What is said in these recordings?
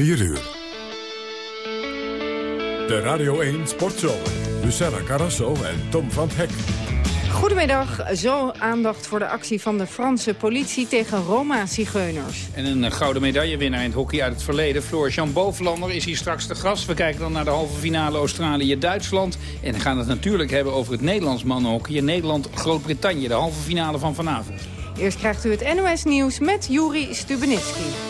4 uur. De Radio 1 Sportzomer. Luciana Carrasso en Tom van Hek. Goedemiddag, zo aandacht voor de actie van de Franse politie tegen Roma-zigeuners. En een gouden medaillewinnaar in het hockey uit het verleden. Floris-Jan Bovenlander is hier straks de gast. We kijken dan naar de halve finale Australië-Duitsland. En we gaan het natuurlijk hebben over het Nederlands mannenhockey. Nederland-Groot-Brittannië, de halve finale van vanavond. Eerst krijgt u het NOS-nieuws met Juri Stubenitski.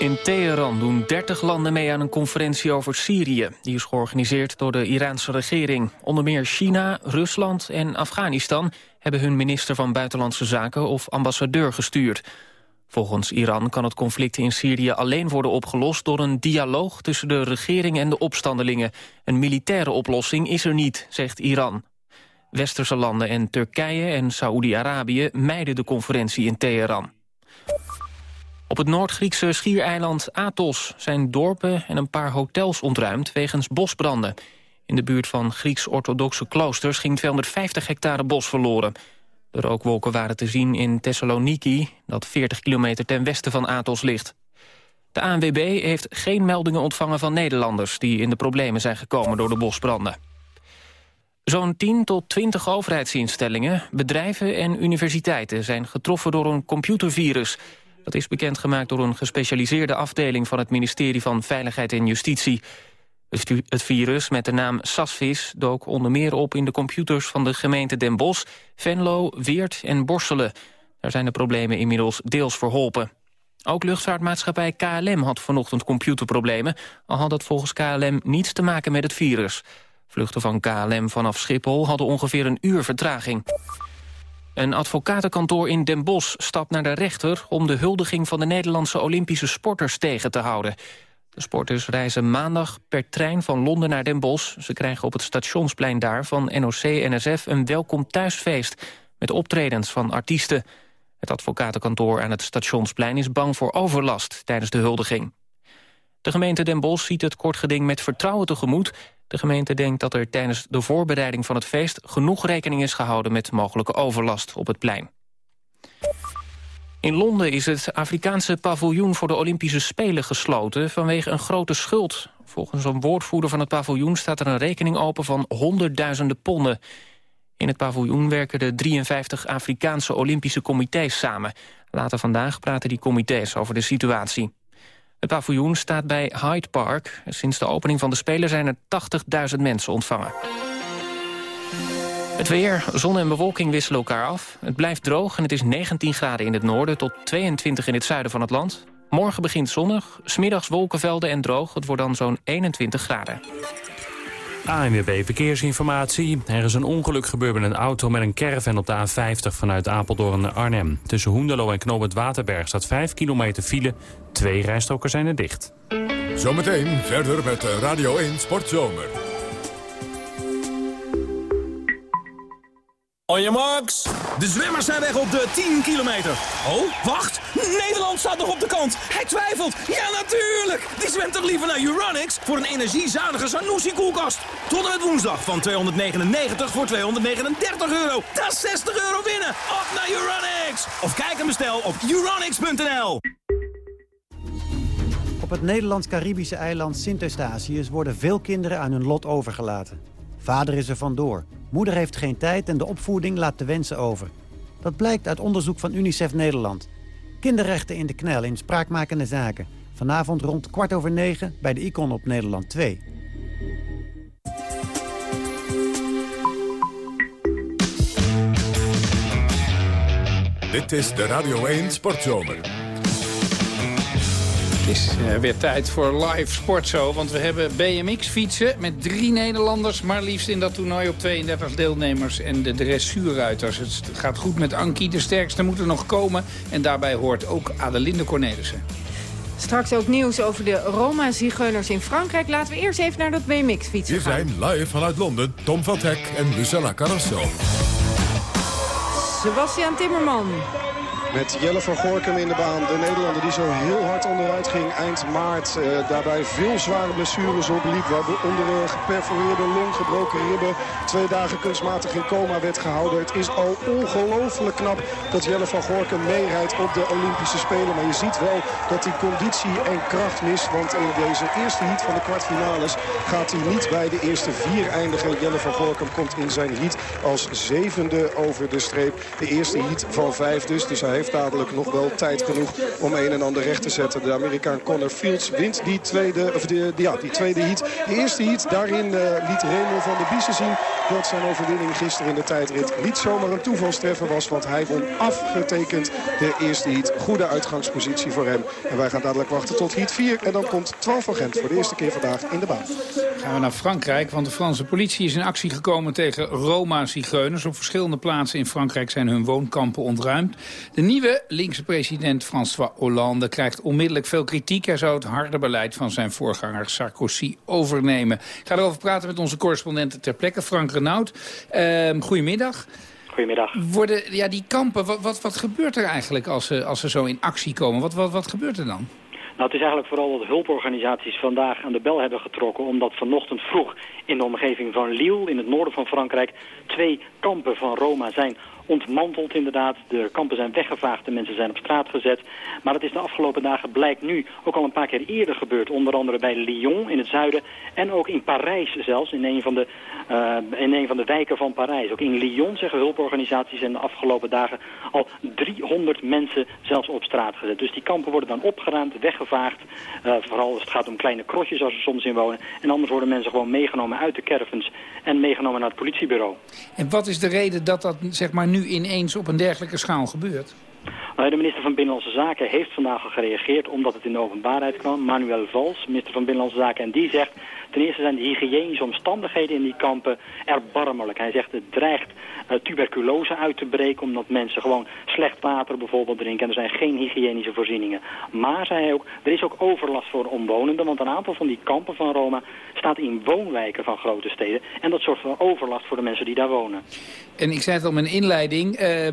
In Teheran doen 30 landen mee aan een conferentie over Syrië. Die is georganiseerd door de Iraanse regering. Onder meer China, Rusland en Afghanistan... hebben hun minister van Buitenlandse Zaken of ambassadeur gestuurd. Volgens Iran kan het conflict in Syrië alleen worden opgelost... door een dialoog tussen de regering en de opstandelingen. Een militaire oplossing is er niet, zegt Iran. Westerse landen en Turkije en Saoedi-Arabië mijden de conferentie in Teheran. Op het Noord-Griekse schiereiland Athos zijn dorpen en een paar hotels ontruimd wegens bosbranden. In de buurt van Grieks-orthodoxe kloosters ging 250 hectare bos verloren. De rookwolken waren te zien in Thessaloniki, dat 40 kilometer ten westen van Athos ligt. De ANWB heeft geen meldingen ontvangen van Nederlanders... die in de problemen zijn gekomen door de bosbranden. Zo'n 10 tot 20 overheidsinstellingen, bedrijven en universiteiten... zijn getroffen door een computervirus... Dat is bekendgemaakt door een gespecialiseerde afdeling... van het ministerie van Veiligheid en Justitie. Het virus met de naam Sasvis dook onder meer op in de computers... van de gemeente Den Bosch, Venlo, Weert en Borselen. Daar zijn de problemen inmiddels deels verholpen. Ook luchtvaartmaatschappij KLM had vanochtend computerproblemen... al had dat volgens KLM niets te maken met het virus. Vluchten van KLM vanaf Schiphol hadden ongeveer een uur vertraging. Een advocatenkantoor in Den Bosch stapt naar de rechter... om de huldiging van de Nederlandse Olympische sporters tegen te houden. De sporters reizen maandag per trein van Londen naar Den Bosch. Ze krijgen op het stationsplein daar van NOC-NSF een welkom thuisfeest... met optredens van artiesten. Het advocatenkantoor aan het stationsplein is bang voor overlast tijdens de huldiging. De gemeente Den Bosch ziet het kortgeding met vertrouwen tegemoet... De gemeente denkt dat er tijdens de voorbereiding van het feest... genoeg rekening is gehouden met mogelijke overlast op het plein. In Londen is het Afrikaanse paviljoen voor de Olympische Spelen gesloten... vanwege een grote schuld. Volgens een woordvoerder van het paviljoen staat er een rekening open van honderdduizenden ponden. In het paviljoen werken de 53 Afrikaanse Olympische comité's samen. Later vandaag praten die comité's over de situatie. Het paviljoen staat bij Hyde Park. Sinds de opening van de Spelen zijn er 80.000 mensen ontvangen. Het weer, zon en bewolking wisselen elkaar af. Het blijft droog en het is 19 graden in het noorden... tot 22 in het zuiden van het land. Morgen begint zonnig, smiddags wolkenvelden en droog. Het wordt dan zo'n 21 graden. ANWB Verkeersinformatie. Er is een ongeluk gebeurd met een auto met een caravan op de A50 vanuit Apeldoorn naar Arnhem. Tussen Hoendelo en Knoop Waterberg staat 5 kilometer file. Twee rijstroken zijn er dicht. Zometeen verder met Radio 1 Sportzomer. On your marks. De zwemmers zijn weg op de 10 kilometer. Oh, wacht. Nederland staat nog op de kant. Hij twijfelt. Ja, natuurlijk. Die zwemt toch liever naar Uranix voor een energiezuinige Sanusi-koelkast. Tot en met woensdag van 299 voor 239 euro. Dat is 60 euro winnen. Op naar Uranix. Of kijk en bestel op uranix.nl. Op het Nederlands-Caribische eiland Sint-Eustatius worden veel kinderen aan hun lot overgelaten. Vader is er vandoor. Moeder heeft geen tijd en de opvoeding laat de wensen over. Dat blijkt uit onderzoek van UNICEF Nederland. Kinderrechten in de knel in spraakmakende zaken. Vanavond rond kwart over negen bij de Icon op Nederland 2. Dit is de Radio 1 Sportzomer is uh, weer tijd voor live sportshow. Want we hebben BMX-fietsen met drie Nederlanders. Maar liefst in dat toernooi op 32 deelnemers en de dressuurruiters. Het gaat goed met Ankie. De sterkste moeten nog komen. En daarbij hoort ook Adelinde Cornelissen. Straks ook nieuws over de Roma-zigeuners in Frankrijk. Laten we eerst even naar dat BMX-fietsen Hier zijn live vanuit Londen Tom van Hek en Lucella Carrasso. Sebastian Timmerman. Met Jelle van Gorkum in de baan. De Nederlander die zo heel hard onderuit ging eind maart. Uh, daarbij veel zware blessures opliep. Waaronder geperforeerde long, gebroken ribben. Twee dagen kunstmatig in coma werd gehouden. Het is al ongelooflijk knap dat Jelle van Gorkum meerijdt op de Olympische Spelen. Maar je ziet wel dat hij conditie en kracht mist. Want in deze eerste heat van de kwartfinales gaat hij niet bij de eerste vier eindigen. Jelle van Gorkum komt in zijn heat als zevende over de streep. De eerste heat van vijf dus. Dus hij heeft dadelijk nog wel tijd genoeg om een en ander recht te zetten. De Amerikaan Connor Fields wint die tweede, of de, ja, die tweede heat. De eerste heat, daarin uh, liet Raymond van der Biesen zien dat zijn overwinning gisteren in de tijdrit niet zomaar een toevalstreffer was. Want hij won afgetekend de eerste heat. Goede uitgangspositie voor hem. En wij gaan dadelijk wachten tot heat 4. En dan komt 12 van Gent voor de eerste keer vandaag in de baan. Gaan we naar Frankrijk, want de Franse politie is in actie gekomen tegen Roma-zigeuners. Op verschillende plaatsen in Frankrijk zijn hun woonkampen ontruimd. De nieuwe linkse president François Hollande krijgt onmiddellijk veel kritiek. Hij zou het harde beleid van zijn voorganger Sarkozy overnemen. Ik ga erover praten met onze correspondent ter plekke, Frank Renaud. Uh, goedemiddag. Goedemiddag. Worden, ja, die kampen, wat, wat, wat gebeurt er eigenlijk als ze, als ze zo in actie komen? Wat, wat, wat gebeurt er dan? Nou, het is eigenlijk vooral dat hulporganisaties vandaag aan de bel hebben getrokken... omdat vanochtend vroeg in de omgeving van Lille, in het noorden van Frankrijk... twee kampen van Roma zijn ontmanteld inderdaad. De kampen zijn weggevaagd, de mensen zijn op straat gezet. Maar het is de afgelopen dagen blijkt nu ook al een paar keer eerder gebeurd. Onder andere bij Lyon in het zuiden en ook in Parijs zelfs, in een van de, uh, in een van de wijken van Parijs. Ook in Lyon zeggen hulporganisaties in de afgelopen dagen al 300 mensen zelfs op straat gezet. Dus die kampen worden dan opgeruimd, weggevaagd. Uh, vooral als het gaat om kleine krotjes als er soms in wonen. En anders worden mensen gewoon meegenomen uit de caravans en meegenomen naar het politiebureau. En wat is de reden dat dat zeg maar nu ineens op een dergelijke schaal gebeurt? Nou, de minister van Binnenlandse Zaken heeft vandaag al gereageerd omdat het in de openbaarheid kwam. Manuel Valls, minister van Binnenlandse Zaken, en die zegt... ten eerste zijn de hygiënische omstandigheden in die kampen erbarmelijk. Hij zegt het dreigt uh, tuberculose uit te breken omdat mensen gewoon slecht water bijvoorbeeld drinken. En er zijn geen hygiënische voorzieningen. Maar, zei hij ook, er is ook overlast voor omwonenden, want een aantal van die kampen van Roma staat in woonwijken van grote steden. En dat zorgt voor overlast voor de mensen die daar wonen. En ik zei het al in mijn inleiding, uh,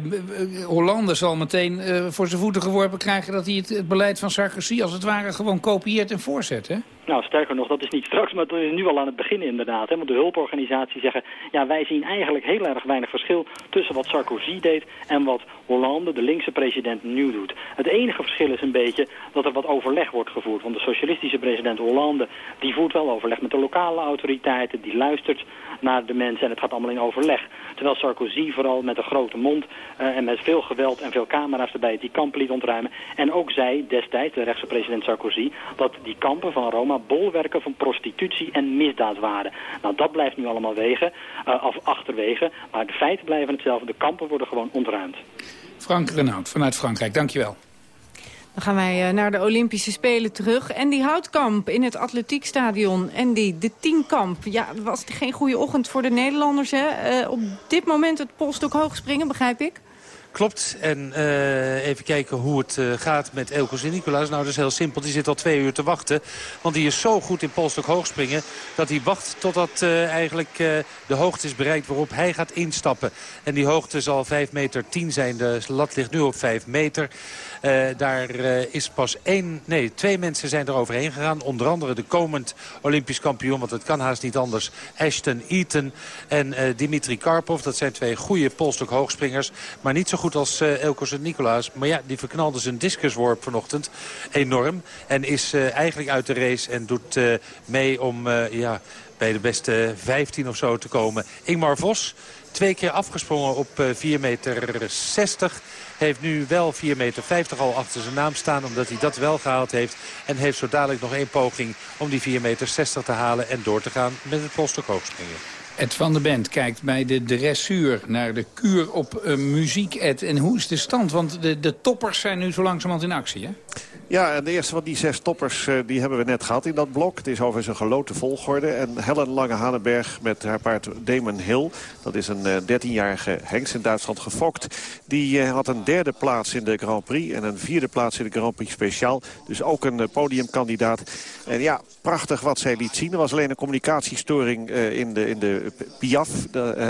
Hollande zal meteen voor zijn voeten geworpen krijgen... dat hij het, het, beleid van Sarkozy als het ware gewoon kopieert en voorzet, hè? Nou, sterker nog, dat is niet straks, maar dat is nu al aan het begin inderdaad. Hè? Want de hulporganisaties zeggen, ja, wij zien eigenlijk heel erg weinig verschil... tussen wat Sarkozy deed en wat Hollande, de linkse president, nu doet. Het enige verschil is een beetje dat er wat overleg wordt gevoerd. Want de socialistische president Hollande, die voert wel overleg met de lokale autoriteiten... die luistert naar de mensen en het gaat allemaal in overleg. Terwijl Sarkozy vooral met een grote mond uh, en met veel geweld en veel camera's erbij die kampen liet ontruimen. En ook zei destijds, de rechtse president Sarkozy, dat die kampen van Roma bolwerken van prostitutie en misdaad waren. Nou, dat blijft nu allemaal wegen, of achterwege, maar de feiten blijven hetzelfde. De kampen worden gewoon ontruimd. Frank Renaud vanuit Frankrijk, dankjewel. Dan gaan wij eh, naar de Olympische Spelen terug. En die houtkamp in het atletiekstadion. En die de tienkamp. Ja, was geen goede ochtend voor de Nederlanders. Hè? Uh, op dit moment het polstok hoog springen, begrijp ik? Klopt. En uh, even kijken hoe het uh, gaat met Elko Sint-Nicolaas. Nou, dat is heel simpel. Die zit al twee uur te wachten. Want die is zo goed in polstok hoogspringen... dat hij wacht totdat uh, eigenlijk de hoogte is bereikt waarop hij gaat instappen. En die hoogte zal 5 meter 10 zijn. De lat ligt nu op 5 meter. Daar is pas één, nee, twee mensen zijn er overheen gegaan. Onder andere de komend Olympisch kampioen, want het kan haast niet anders. Ashton Eaton en Dimitri Karpov. Dat zijn twee goede polstok hoogspringers. Maar niet zo goed als Elko Sint-Nicolaas. Maar ja, die verknalde zijn discusworp vanochtend enorm. En is eigenlijk uit de race en doet mee om ja, bij de beste 15 of zo te komen. Ingmar Vos, twee keer afgesprongen op 4,60 meter. 60 heeft nu wel 4,50 meter al achter zijn naam staan. Omdat hij dat wel gehaald heeft. En heeft zo dadelijk nog één poging om die 4,60 meter te halen. En door te gaan met het polstok hoogspringen. Ed van der Bent kijkt bij de dressuur naar de kuur op uh, muziek, Ed. En hoe is de stand? Want de, de toppers zijn nu zo langzamerhand in actie, hè? Ja, en de eerste van die zes toppers uh, die hebben we net gehad in dat blok. Het is overigens een geloten volgorde. En Helen Lange-Hanenberg met haar paard Damon Hill. Dat is een uh, 13-jarige hengst in Duitsland gefokt. Die had een derde plaats in de Grand Prix en een vierde plaats in de Grand Prix Speciaal. Dus ook een podiumkandidaat. En ja, prachtig wat zij liet zien. Er was alleen een communicatiestoring in de, in de Piaf.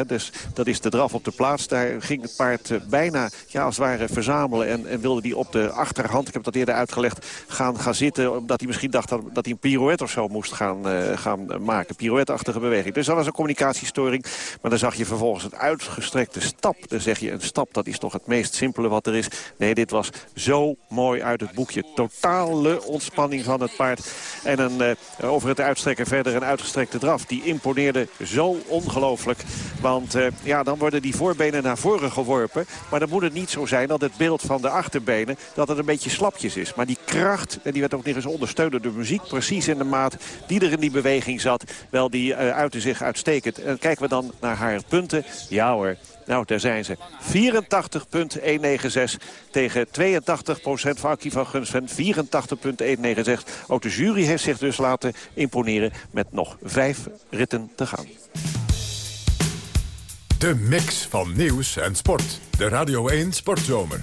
Dus dat is de draf op de plaats. Daar ging het paard bijna ja, als het ware verzamelen en, en wilde die op de achterhand. Ik heb dat eerder uitgelegd gaan, gaan zitten... omdat hij misschien dacht dat, dat hij een pirouette of zo moest gaan, uh, gaan maken. Pirouette-achtige beweging. Dus dat was een communicatiestoring. Maar dan zag je vervolgens het uitgestrekte stap. Dan zeg je een stap, dat is toch het meest simpele wat er is. Nee, dit was zo mooi uit het boekje. Totale ontspanning van het paard. En een, uh, over het uitstrekken verder een uitgestrekte draf. Die imponeerde zo ongelooflijk. Want uh, ja, dan worden die voorbenen naar voren geworpen. Maar dan moet het niet zo zijn dat het beeld van de achterbenen... dat het een beetje slapjes is. Maar die kracht, en die werd ook nog eens ondersteund door de muziek... precies in de maat die er in die beweging zat. Wel, die uh, uitte zich uitstekend. En kijken we dan naar haar punten. Ja hoor, nou, daar zijn ze. 84,196 tegen 82% van Aki van Gunsven. 84,196. Ook de jury heeft zich dus laten imponeren met nog vijf ritten te gaan. De mix van nieuws en sport. De Radio 1 Sportzomer.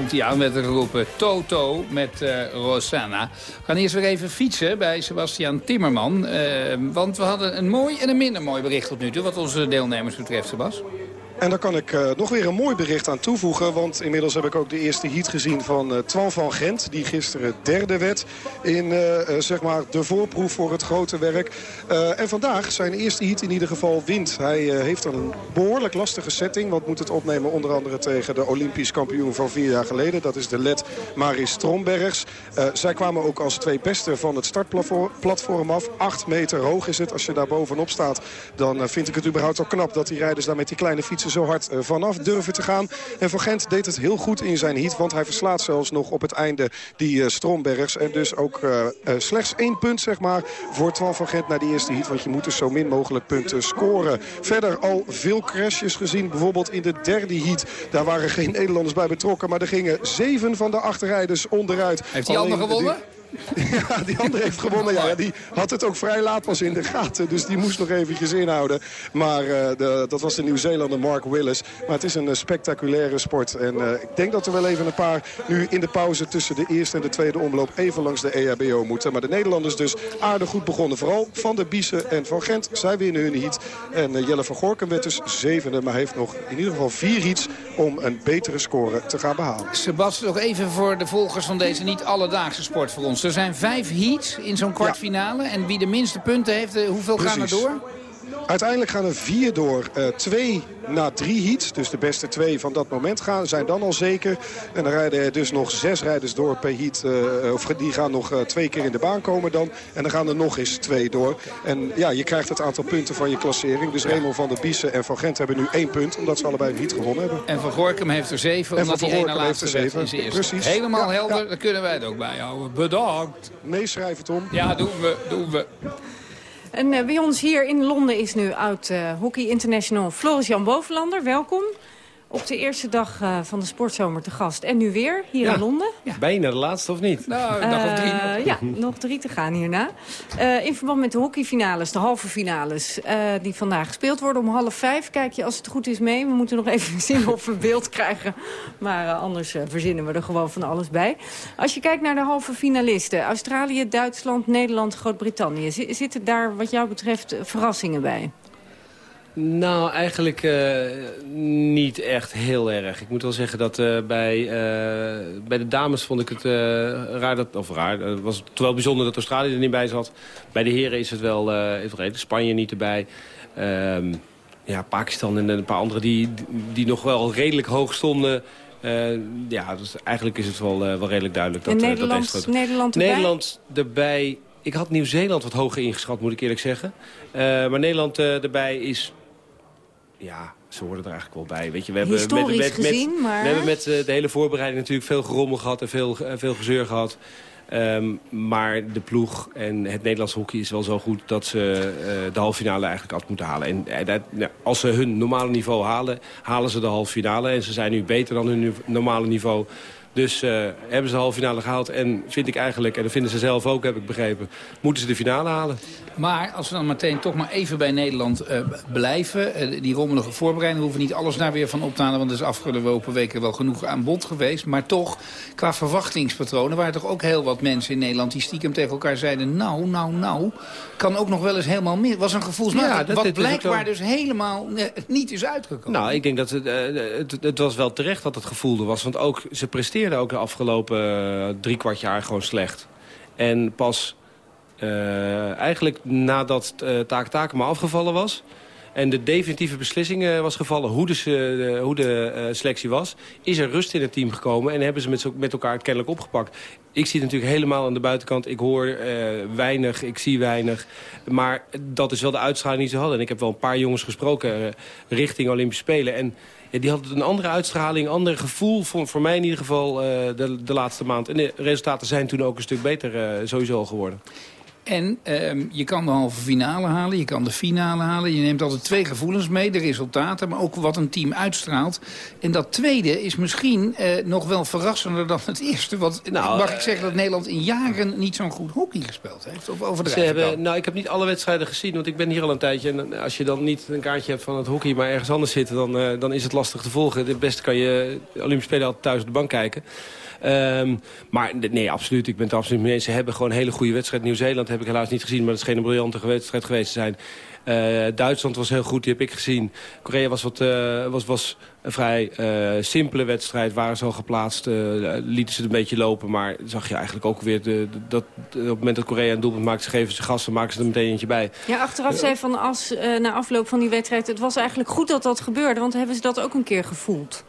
Komt hij aan met de roepen Toto met uh, Rosanna. We gaan eerst weer even fietsen bij Sebastian Timmerman. Uh, want we hadden een mooi en een minder mooi bericht tot nu toe... wat onze deelnemers betreft, Sebas. En daar kan ik nog weer een mooi bericht aan toevoegen. Want inmiddels heb ik ook de eerste heat gezien van uh, Twan van Gent. Die gisteren derde werd in zeg maar de voorproef voor het grote werk. en vandaag zijn eerste heat in ieder geval wint. Hij heeft een behoorlijk lastige setting. Want moet het opnemen onder andere tegen de Olympisch kampioen van vier jaar geleden. Dat is de led Maris Strombergs. zij kwamen ook als twee beste van het startplatform af. Acht meter hoog is het. Als je daar bovenop staat, dan vind ik het überhaupt al knap... dat die rijders daar met die kleine fietsen zo hard vanaf durven te gaan. En Van Gent deed het heel goed in zijn heat. Want hij verslaat zelfs nog op het einde die uh, Strombergs. En dus ook uh, slechts één punt zeg maar, voor Twan van Gent naar die eerste heat. Want je moet dus zo min mogelijk punten scoren. Verder al veel crashes gezien. Bijvoorbeeld in de derde heat. Daar waren geen Nederlanders bij betrokken. Maar er gingen zeven van de achterrijders onderuit. Heeft die ander gewonnen? Ja, die andere heeft gewonnen. Ja, die had het ook vrij laat pas in de gaten. Dus die moest nog eventjes inhouden. Maar uh, de, dat was de Nieuw-Zeelander Mark Willis. Maar het is een uh, spectaculaire sport. En uh, ik denk dat er wel even een paar nu in de pauze tussen de eerste en de tweede omloop even langs de EHBO moeten. Maar de Nederlanders dus aardig goed begonnen. Vooral Van der Biesen en Van Gent. Zij winnen hun heat. En Jelle van Gorkum werd dus zevende. Maar heeft nog in ieder geval vier heats om een betere score te gaan behalen. Sebas, nog even voor de volgers van deze niet alledaagse sport voor ons. Er zijn vijf heats in zo'n kwartfinale. En wie de minste punten heeft, eh, hoeveel gaan er door? Uiteindelijk gaan er vier door. Uh, twee na drie heats. Dus de beste twee van dat moment gaan, zijn dan al zeker. En dan rijden er dus nog zes rijders door per heat. Uh, of die gaan nog uh, twee keer in de baan komen dan. En dan gaan er nog eens twee door. En ja, je krijgt het aantal punten van je klassering. Dus Raymond van der Biesen en Van Gent hebben nu één punt. Omdat ze allebei een heat gewonnen hebben. En Van Gorkum heeft er zeven. En omdat Van hij heeft er zeven. Precies. Helemaal ja, helder. Ja. Dan kunnen wij het ook bijhouden. Bedankt. Meeschrijven Tom. Ja, doen we. Doen we. En uh, bij ons hier in Londen is nu oud uh, Hockey International Floris-Jan Bovenlander. Welkom. Op de eerste dag uh, van de sportzomer te gast. En nu weer, hier ja. in Londen. Ja. Bijna de laatste, of niet? Nou, een dag of drie. Uh, ja, nog drie te gaan hierna. Uh, in verband met de hockeyfinales, de halve finales... die vandaag gespeeld worden om half vijf. Kijk je als het goed is mee. We moeten nog even zien of we beeld krijgen. Maar anders verzinnen we er gewoon van alles bij. Als je kijkt naar de halve finalisten... Australië, Duitsland, Nederland, Groot-Brittannië... zitten daar wat jou betreft verrassingen bij? Nou, eigenlijk uh, niet echt heel erg. Ik moet wel zeggen dat uh, bij, uh, bij de dames vond ik het raar. Dat, of raar, het was het wel bijzonder dat Australië er niet bij zat. Bij de heren is het wel even redelijk. Spanje niet erbij. Um, ja, Pakistan en een paar andere die, die nog wel redelijk hoog stonden... ja, dus eigenlijk is het wel, wel redelijk duidelijk. Dat, en Nederland, dat Nederland erbij? Nederland erbij... Ik had Nieuw-Zeeland wat hoger ingeschat, moet ik eerlijk zeggen. maar Nederland erbij is ja, ze horen er eigenlijk wel bij. Weet je, we hebben Historisch met, met, gezien, met, maar... We hebben met uh, de hele voorbereiding natuurlijk veel gerommel gehad en veel, uh, veel gezeur gehad. Um, maar de ploeg en het Nederlands hockey is wel zo goed dat ze uh, de halve finale eigenlijk af moeten halen. En dat, nou, als ze hun normale niveau halen, halen ze de halve finale. En ze zijn nu beter dan hun normale niveau. Dus uh, hebben ze de halve finale gehaald. En vind ik eigenlijk, en dat vinden ze zelf ook, heb ik begrepen... moeten ze de finale halen. Maar als we dan meteen toch maar even bij Nederland uh, blijven... Uh, die rommelige voorbereiding hoeven niet alles daar weer van op te halen... want er is afgelopen weken wel genoeg aan bod geweest. Maar toch, qua verwachtingspatronen... waren toch ook heel wat mensen in Nederland... die stiekem tegen elkaar zeiden... nou, nou, nou, kan ook nog wel eens helemaal mis. was een gevoelsmatig, ja, dat, wat blijkbaar dus helemaal niet is uitgekomen. Nou, ik denk dat het, het, het was wel terecht dat het gevoel er was. Want ook, ze ook de afgelopen drie kwart jaar gewoon slecht. En pas uh, eigenlijk nadat uh, Taak Takema afgevallen was... en de definitieve beslissing was gevallen hoe de, hoe de selectie was... is er rust in het team gekomen en hebben ze met, met elkaar het kennelijk opgepakt. Ik zie natuurlijk helemaal aan de buitenkant. Ik hoor weinig, ik zie weinig. Maar dat is wel de uitstraling die ze hadden. En ik heb wel een paar jongens gesproken richting Olympische Spelen... En die had een andere uitstraling, een ander gevoel. Voor, voor mij in ieder geval uh, de, de laatste maand. En de resultaten zijn toen ook een stuk beter uh, sowieso geworden. En um, je kan de halve finale halen, je kan de finale halen. Je neemt altijd twee gevoelens mee, de resultaten, maar ook wat een team uitstraalt. En dat tweede is misschien uh, nog wel verrassender dan het eerste. Want nou, mag ik zeggen dat Nederland in jaren niet zo'n goed hockey gespeeld heeft? Of over de ze hebben, Nou, ik heb niet alle wedstrijden gezien, want ik ben hier al een tijdje. En als je dan niet een kaartje hebt van het hockey, maar ergens anders zit, dan, uh, dan is het lastig te volgen. Het beste kan je Olympische Spelen altijd thuis op de bank kijken. Um, maar nee, absoluut. Ik ben het absoluut mee eens. Ze hebben gewoon een hele goede wedstrijd. Nieuw-Zeeland heb heb ik helaas niet gezien, maar het scheen een briljante wedstrijd geweest te zijn. Uh, Duitsland was heel goed, die heb ik gezien. Korea was, wat, uh, was, was een vrij uh, simpele wedstrijd. Waren ze al geplaatst, lieten ze het een beetje lopen. Maar zag je eigenlijk ook weer... De, dat, op het moment dat Korea een doelpunt maakt, ze geven ze gasten, maken ze er meteen eentje bij. Ja, achteraf zei Van As na afloop van die wedstrijd... het was eigenlijk goed dat dat gebeurde, want hebben ze dat ook een keer gevoeld?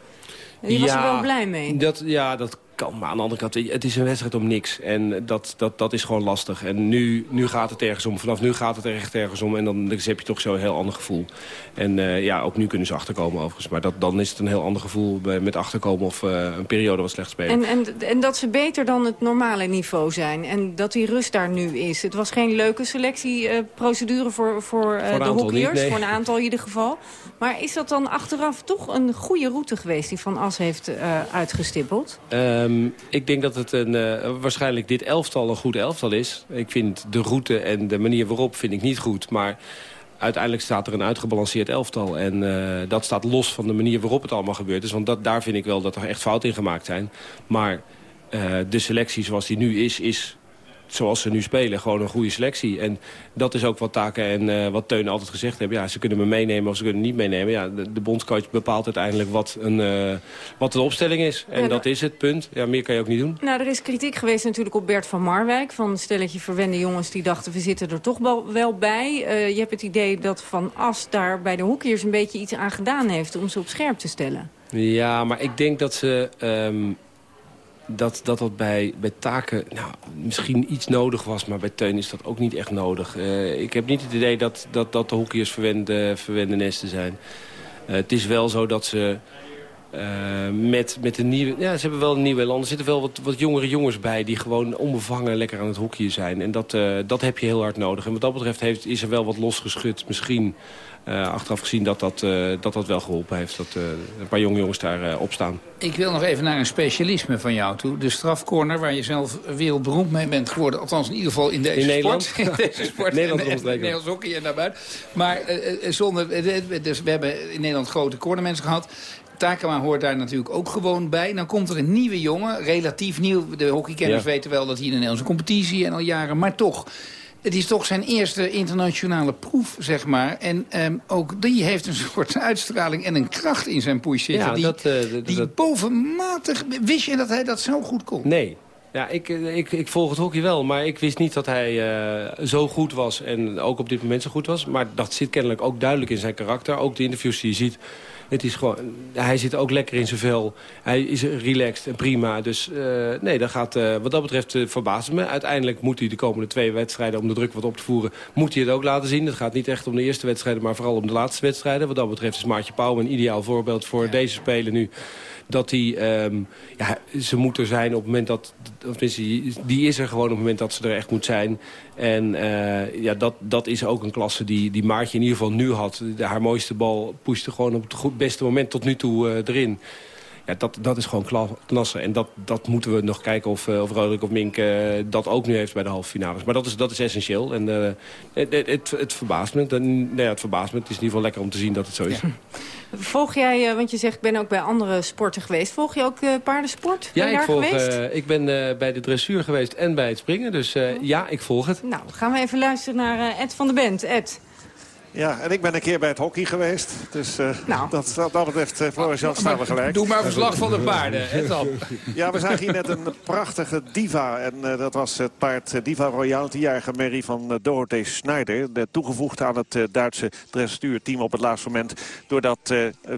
Die was er wel blij mee. Dat, ja, dat maar aan de andere kant, het is een wedstrijd om niks. En dat, dat, dat is gewoon lastig. En nu, nu gaat het ergens om. Vanaf nu gaat het echt ergens om. En dan heb je toch zo'n heel ander gevoel. En uh, ja, ook nu kunnen ze achterkomen overigens. Maar dat, dan is het een heel ander gevoel met achterkomen of uh, een periode wat slecht spelen. En, en, en dat ze beter dan het normale niveau zijn. En dat die rust daar nu is. Het was geen leuke selectieprocedure uh, voor, voor, voor de hockeyers. Nee. Voor een aantal in ieder geval. Maar is dat dan achteraf toch een goede route geweest... die Van As heeft uitgestippeld? Um, ik denk dat het een, uh, waarschijnlijk dit elftal een goed elftal is. Ik vind de route en de manier waarop vind ik niet goed. Maar uiteindelijk staat er een uitgebalanceerd elftal. En uh, dat staat los van de manier waarop het allemaal gebeurd is. Want dat, daar vind ik wel dat er echt fouten in gemaakt zijn. Maar uh, de selectie zoals die nu is, is zoals ze nu spelen, gewoon een goede selectie. En dat is ook wat Taken en uh, wat Teun altijd gezegd hebben. Ja, ze kunnen me meenemen of ze kunnen niet meenemen. Ja, de, de bondscoach bepaalt uiteindelijk wat, een, uh, wat de opstelling is. En ja, dat is het, punt. Ja, meer kan je ook niet doen. Nou, er is kritiek geweest natuurlijk op Bert van Marwijk. Van een stelletje verwende jongens die dachten, we zitten er toch wel, bij. Uh, je hebt het idee dat Van As daar bij de hoekjes een beetje iets aan gedaan heeft... om ze op scherp te stellen. Ja, maar ik denk dat ze... Um, dat dat, dat bij, bij taken nou, misschien iets nodig was... maar bij Teun is dat ook niet echt nodig. Uh, ik heb niet het idee dat, dat, dat de hockeyers verwende, verwende nesten zijn. Uh, het is wel zo dat ze... Uh, met, met een nieuwe... Ja, ze hebben wel een nieuwe land. Er zitten wel wat, wat jongere jongens bij... die gewoon onbevangen lekker aan het hockeyen zijn. En dat, dat heb je heel hard nodig. En wat dat betreft heeft, is er wel wat losgeschud misschien... Uh, achteraf gezien dat dat, uh, dat dat wel geholpen heeft. Dat uh, een paar jonge jongens daar uh, op staan. Ik wil nog even naar een specialisme van jou toe. De strafcorner waar je zelf wereldberoemd mee bent geworden. Althans in ieder geval in deze in sport. Nederland. In deze sport. Nederland, en, Nederlands hockey en daarbuiten. Maar zonder, dus we hebben in Nederland grote cornermensen gehad. Takema hoort daar natuurlijk ook gewoon bij. Dan komt er een nieuwe jongen, relatief nieuw. De hockeykenners ja. weten wel dat hij in de Nederlandse competitie en al jaren. Maar toch... Het is toch zijn eerste internationale proef, zeg maar. En um, ook die heeft een soort uitstraling en een kracht in zijn push zitten. Ja, die, dat, uh, die dat... bovenmatig... Wist je dat hij dat zo goed kon? Nee. Ja, ik, ik, ik volg het hockey wel, maar ik wist niet dat hij uh, zo goed was. En ook op dit moment zo goed was. Maar dat zit kennelijk ook duidelijk in zijn karakter. Ook de interviews die je ziet het is gewoon, hij zit ook lekker in zijn vel. Hij is relaxed en prima. Dus uh, nee, dat gaat, uh, wat dat betreft uh, me. Uiteindelijk moet hij de komende twee wedstrijden... om de druk wat op te voeren, moet hij het ook laten zien. Het gaat niet echt om de eerste wedstrijden, maar vooral om de laatste wedstrijden. Wat dat betreft is Maartje Pauw een ideaal voorbeeld voor ja. deze spelen nu dat hij, um, ja, ze moet er zijn op het moment dat, of die, die is er gewoon op het moment dat ze er echt moet zijn. En uh, ja, dat, dat is ook een klasse die, die Maartje in ieder geval nu had. Haar mooiste bal pushte gewoon op het goed, beste moment tot nu toe uh, erin. Ja, dat, dat is gewoon klasse. En dat, dat moeten we nog kijken of, uh, of Roderick of Mink uh, dat ook nu heeft bij de halve finales. Maar dat is, dat is essentieel. En uh, het, het, het, verbaast me. nee, ja, het verbaast me. Het is in ieder geval lekker om te zien dat het zo is. Ja. Volg jij, want je zegt ik ben ook bij andere sporten geweest. Volg je ook paardensport? Ja, ik, volg, ik ben bij de dressuur geweest en bij het springen. Dus oh. ja, ik volg het. Nou, gaan we even luisteren naar Ed van de Bent. Ed. Ja, en ik ben een keer bij het hockey geweest. Dus uh, nou. dat, dat, dat betreft, uh, Floris Jan staan we gelijk. Doe maar verslag van de paarden, Ed Ja, we zagen hier net een prachtige diva. En uh, dat was het paard Diva Royale, tienjarige Mary van Dorothee Schneider. De, toegevoegd aan het Duitse dressuurteam op het laatste moment. Doordat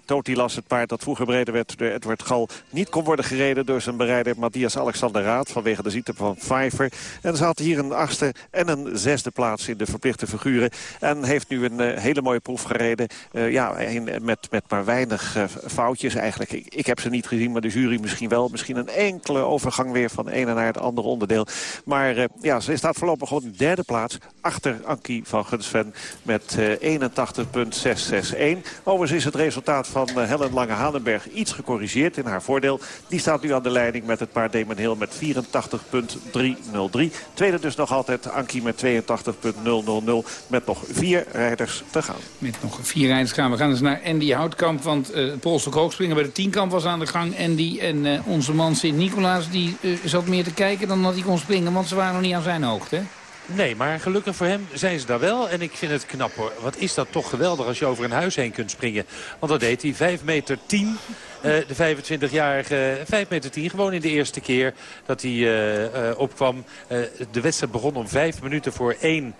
Totilas, het paard dat vroeger bereden werd door Edward Gal... niet kon worden gereden door zijn bereider Matthias Alexander Raad... vanwege de ziekte van Pfeiffer. En ze had hier een achtste en een zesde plaats in de verplichte figuren. En heeft nu een uh, hele mooie proef gereden. Uh, ja, met, met maar weinig uh, foutjes eigenlijk. Ik, ik, heb ze niet gezien, maar de jury misschien wel. Misschien een enkele overgang weer van de ene naar het andere onderdeel. Maar ja, ze staat voorlopig gewoon in de derde plaats. Achter Ankie van Gunsven met 81,661. Overigens is het resultaat van Helen Lange-Hanenberg iets gecorrigeerd in haar voordeel. Die staat nu aan de leiding met het paar Damon Hill met 84,303. Tweede dus nog altijd Ankie met 82,000 met nog vier rijders te gaan. Met nog vier rijders gaan. We gaan dus naar Andy Houtkamp, want uh, het Poolse hoogspringen bij de tienkamp was aan de gang. Andy en uh, onze man Sint-Nicolaas, die uh, zat meer te kijken dan dat hij kon springen, want ze waren nog niet aan zijn hoogte. Nee, maar gelukkig voor hem zijn ze daar wel. En ik vind het knap hoor. Wat is dat toch geweldig als je over een huis heen kunt springen. Want dat deed hij. 5 meter 10. Uh, de 25-jarige 5 meter 10. Gewoon in de eerste keer dat hij uh, uh, opkwam. de wedstrijd begon om 5 minuten voor 1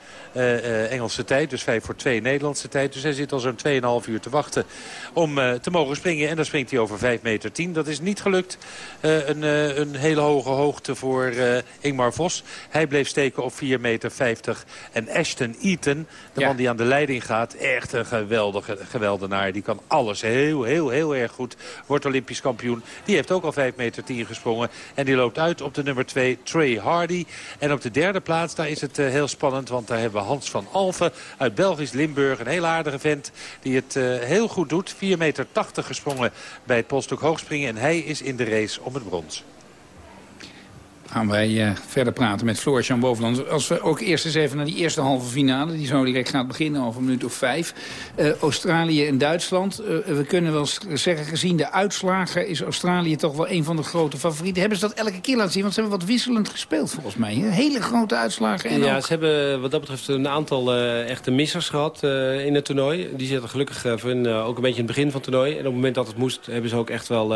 Engelse tijd. Dus 5 voor 2 Nederlandse tijd. Dus hij zit al zo'n 2,5 uur te wachten om te mogen springen. En dan springt hij over 5 meter 10. Dat is niet gelukt. Een, een, hele hoge hoogte voor Ingmar Vos. Hij bleef steken op 4 meter 50. En Ashton Eaton, de ja. man die aan de leiding gaat. Echt een geweldige geweldenaar. Die kan alles heel, heel, heel erg goed wordt Olympisch kampioen. Die heeft ook al 5 meter 10 gesprongen. En die loopt uit op de nummer 2, Trey Hardy. En op de derde plaats, daar is het heel spannend. Want daar hebben we Hans van Alphen uit Belgisch Limburg. Een heel aardige vent die het uh, heel goed doet. 4,80 meter gesprongen bij het polstok hoogspringen. En hij is in de race om het brons gaan wij uh, verder praten met Floris-Jan Bovenland. Als we ook eerst eens even naar die eerste halve finale... die zo direct gaat beginnen over een minuut of vijf. Uh, Australië en Duitsland. Uh, we kunnen wel zeggen, gezien de uitslagen... is Australië toch wel een van de grote favorieten. Hebben ze dat elke keer laten zien? Want ze hebben wat wisselend gespeeld volgens mij. Hè? Hele grote uitslagen. En ja, ook... ze hebben wat dat betreft een aantal echte missers gehad in het toernooi. Die zitten gelukkig voor hun, ook een beetje in het begin van het toernooi. En op het moment dat het moest, hebben ze ook echt wel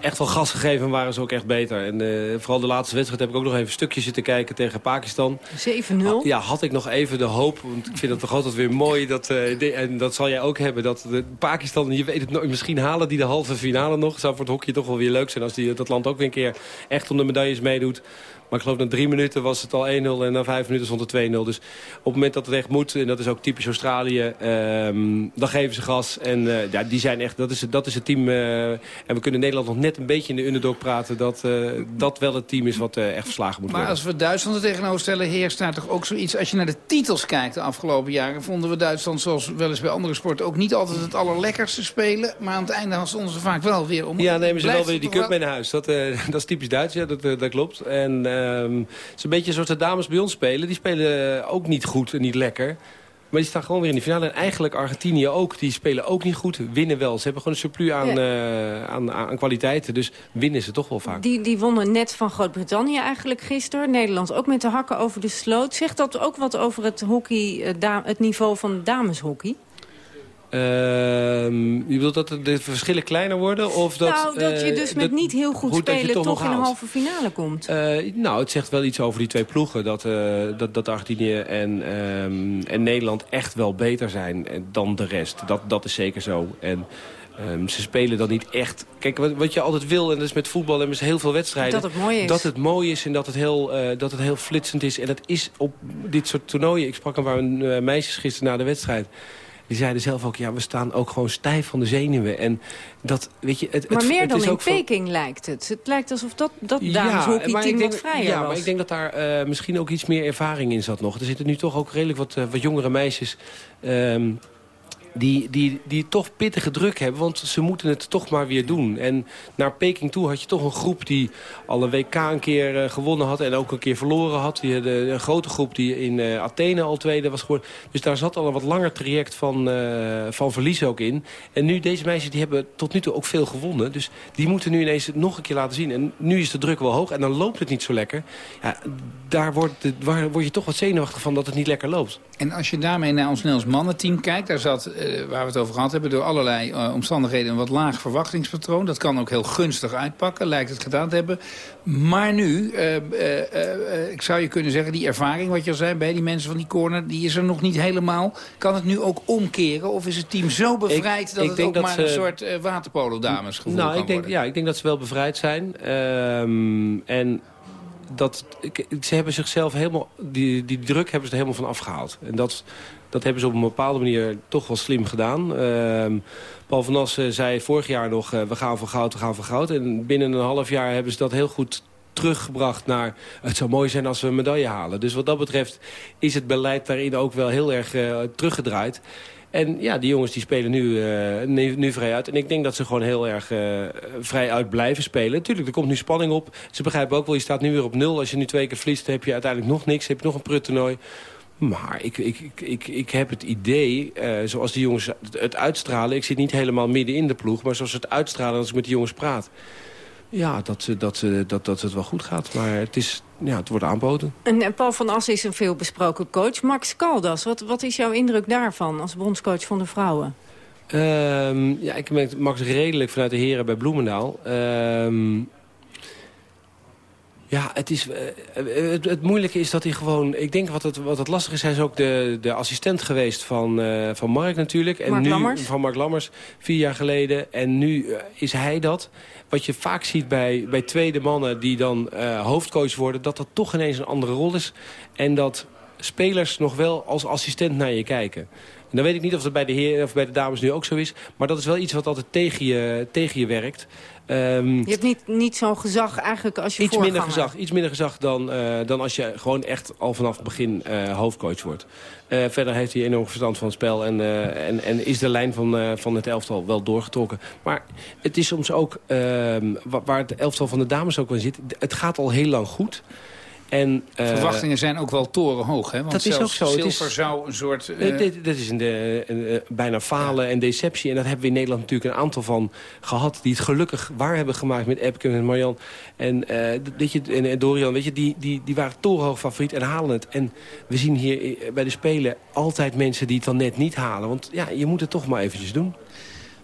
echt wel gas gegeven en waren ze ook echt beter. En uh, vooral de laatste wedstrijd heb ik ook nog even stukjes zitten kijken tegen Pakistan. 7-0? Ja, had ik nog even de hoop. Want ik vind het toch altijd weer mooi. Dat, uh, de, en dat zal jij ook hebben. Dat de Pakistan, je weet het nooit, misschien halen die de halve finale nog. Zou voor het hockey toch wel weer leuk zijn als die, dat land ook weer een keer echt om de medailles meedoet. Maar ik geloof na drie minuten was het al 1-0 en na vijf minuten stond het 2-0. Dus op het moment dat het echt moet, en dat is ook typisch Australië, um, dan geven ze gas. En uh, ja, die zijn echt, dat is, dat is het team. Uh, en we kunnen Nederland nog net een beetje in de underdog praten. Dat uh, dat wel het team is wat echt verslagen moet maar worden. Maar als we Duitsland er tegenover stellen, heerst daar toch ook zoiets. Als je naar de titels kijkt de afgelopen jaren, vonden we Duitsland zoals wel eens bij andere sporten ook niet altijd het allerlekkerste spelen. Maar aan het einde stonden ze vaak wel weer om. Ja, nemen ze wel weer die cup mee naar huis. Dat, dat is typisch Duits, ja, dat, dat klopt. En Um, het is een beetje zoals de dames bij ons spelen. Die spelen ook niet goed en niet lekker. Maar die staan gewoon weer in de finale. En eigenlijk Argentinië ook. Die spelen ook niet goed. Winnen wel. Ze hebben gewoon een surplus aan, ja. uh, aan, aan, kwaliteiten. Dus winnen ze toch wel vaak. Die, die wonnen net van Groot-Brittannië eigenlijk gisteren. Nederland ook met de hakken over de sloot. Zegt dat ook wat over het, hockey, uh, het niveau van dameshockey? Uh, je bedoelt dat de verschillen kleiner worden? Of dat, nou, dat je dus uh, met niet heel goed, goed spelen toch, toch in een halve finale komt. Uh, nou, het zegt wel iets over die twee ploegen. Dat, dat, dat Argentinië en, um, en Nederland echt wel beter zijn dan de rest. Dat, dat is zeker zo. En um, ze spelen dan niet echt... Kijk, wat, wat, je altijd wil, en dat is met voetbal en met heel veel wedstrijden... Dat het mooi is. Dat het mooi is en dat het heel, dat het heel flitsend is. En dat is op dit soort toernooien... Ik sprak een paar meisjes gisteren na de wedstrijd... Die zeiden zelf ook, ja, we staan ook gewoon stijf van de zenuwen. En dat, weet je, het, maar het, meer het dan is in ook Peking van... lijkt het. Het lijkt alsof dat, dat dameshockeyteam ja, wat vrijer ja, was. maar ik denk dat daar uh, misschien ook iets meer ervaring in zat nog. Er zitten nu toch ook redelijk wat, uh, wat jongere meisjes... Um, die, die, die toch pittige druk hebben. Want ze moeten het toch maar weer doen. En naar Peking toe had je toch een groep die al een WK een keer uh, gewonnen had. En ook een keer verloren had. Die, de, een grote groep die in uh, Athene al tweede was geworden. Dus daar zat al een wat langer traject van, uh, van verlies ook in. En nu, deze meisjes die hebben tot nu toe ook veel gewonnen. Dus die moeten nu ineens het nog een keer laten zien. En nu is de druk wel hoog. En dan loopt het niet zo lekker. Ja, daar word, waar, word je toch wat zenuwachtig van dat het niet lekker loopt. En als je daarmee naar ons Nederlands mannenteam kijkt... daar zat waar we het over gehad hebben... door allerlei uh, omstandigheden een wat laag verwachtingspatroon. Dat kan ook heel gunstig uitpakken, lijkt het gedaan te hebben. Maar nu, uh, ik zou je kunnen zeggen... die ervaring, wat je al zei, bij die mensen van die corner... die is er nog niet helemaal. Kan het nu ook omkeren? Of is het team zo bevrijd... Ik, dat ik het ook dat maar ze... een soort waterpolo-dames gevoel nou, kan ik denk, worden? Ja, ik denk dat ze wel bevrijd zijn. Um, en dat, ze hebben zichzelf helemaal, die, die druk hebben ze er helemaal van afgehaald. En dat, dat hebben ze op een bepaalde manier toch wel slim gedaan. Uh, Paul van Assen zei vorig jaar nog, uh, we gaan voor goud, we gaan voor goud. En binnen een half jaar hebben ze dat heel goed teruggebracht naar... het zou mooi zijn als we een medaille halen. Dus wat dat betreft is het beleid daarin ook wel heel erg uh, teruggedraaid. En ja, die jongens die spelen nu, uh, nu, nu, vrij uit. En ik denk dat ze gewoon heel erg uh, vrij uit blijven spelen. Natuurlijk, er komt nu spanning op. Ze begrijpen ook wel, je staat nu weer op nul. Als je nu twee keer verliest, heb je uiteindelijk nog niks. Heb je nog een pruttoernooi. Maar ik, ik, ik, ik, heb het idee, uh, zoals die jongens het uitstralen... ik zit niet helemaal midden in de ploeg... maar zoals ze het uitstralen als ik met die jongens praat... Ja, dat, dat, dat, dat het wel goed gaat. Maar het, is, ja, het wordt aanboden. En Paul van Assen is een veelbesproken coach. Max Caldas, wat, wat is jouw indruk daarvan als bondscoach van de vrouwen? Ehm, ja, ik merk Max redelijk vanuit de heren bij Bloemendaal. Ehm, ja, het, is, uh, het, het, moeilijke is dat hij gewoon... Ik denk wat het, wat het lastig is, hij is ook de, de assistent geweest van, uh, van Mark natuurlijk. En Mark nu, Lammers. Van Mark Lammers, vier jaar geleden. En nu uh, is hij dat. Wat je vaak ziet bij, bij tweede mannen die dan hoofdcoach worden... dat dat toch ineens een andere rol is. En dat spelers nog wel als assistent naar je kijken. En dan weet ik niet of dat bij de heren of bij de dames nu ook zo is. Maar dat is wel iets wat altijd tegen je, tegen je werkt. Um, je hebt niet, niet zo'n gezag eigenlijk als je iets voorganger. minder gezag, Iets minder gezag dan, uh, dan als je gewoon echt al vanaf het begin uh, hoofdcoach wordt. Uh, verder heeft hij enorm verstand van het spel. En, en, en is de lijn van, van het elftal wel doorgetrokken. Maar het is soms ook, ehm, waar het elftal van de dames ook in zit... het gaat al heel lang goed... En, uh, Verwachtingen zijn ook wel torenhoog, hè? Want dat is ook zo. Zilver is, zou een soort... Uh... Dit, dit, is een, een, een, bijna falen ja. en deceptie. En dat hebben we in Nederland natuurlijk een aantal van gehad... die het gelukkig waar hebben gemaakt met Epke en Marjan. En, uh, weet je, en, en Dorian, weet je, die, die, die waren torenhoog favoriet en halen het. En we zien hier bij de Spelen altijd mensen die het dan net niet halen. Want ja, je moet het toch maar eventjes doen.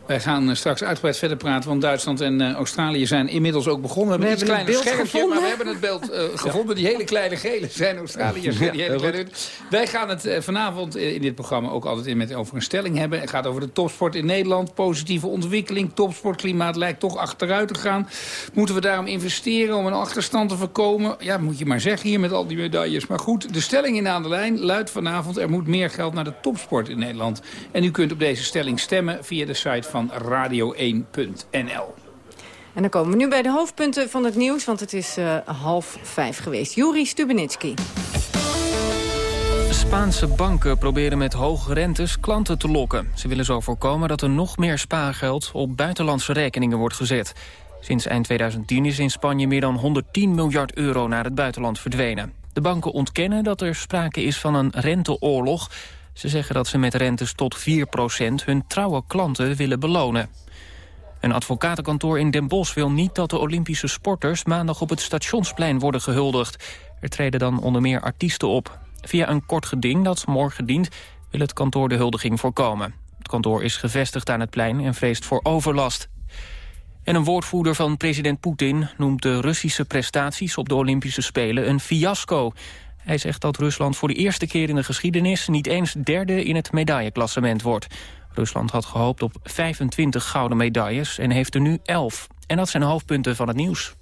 Wij gaan straks uitgebreid verder praten, want Duitsland en uh, Australië zijn inmiddels ook begonnen. We, we hebben een kleine schermpje, gevonden. maar we hebben het beeld uh, gevonden. Die hele kleine gele zijn Australiërs. Ja, die hele kleine... Wij gaan het uh, vanavond in dit programma ook altijd in met over een stelling hebben. Het gaat over de topsport in Nederland. Positieve ontwikkeling, topsportklimaat lijkt toch achteruit te gaan. Moeten we daarom investeren om een achterstand te voorkomen? Ja, moet je maar zeggen hier met al die medailles. Maar goed, de stelling in aan de lijn luidt vanavond... er moet meer geld naar de topsport in Nederland. En u kunt op deze stelling stemmen via de site van radio1.nl. En dan komen we nu bij de hoofdpunten van het nieuws, want het is uh, half vijf geweest. Juri Stubenitski. Spaanse banken proberen met hoge rentes klanten te lokken. Ze willen zo voorkomen dat er nog meer spaargeld op buitenlandse rekeningen wordt gezet. Sinds eind 2010 is in Spanje meer dan 110 miljard euro naar het buitenland verdwenen. De banken ontkennen dat er sprake is van een renteoorlog. Ze zeggen dat ze met rentes tot 4% hun trouwe klanten willen belonen. Een advocatenkantoor in Den Bosch wil niet dat de Olympische sporters... maandag op het stationsplein worden gehuldigd. Er treden dan onder meer artiesten op. Via een kort geding dat morgen dient... wil het kantoor de huldiging voorkomen. Het kantoor is gevestigd aan het plein en vreest voor overlast. En een woordvoerder van president Poetin noemt de Russische prestaties... op de Olympische Spelen een fiasco... Hij zegt dat Rusland voor de eerste keer in de geschiedenis... niet eens derde in het medailleklassement wordt. Rusland had gehoopt op 25 gouden medailles en heeft er nu 11. En dat zijn de hoofdpunten van het nieuws.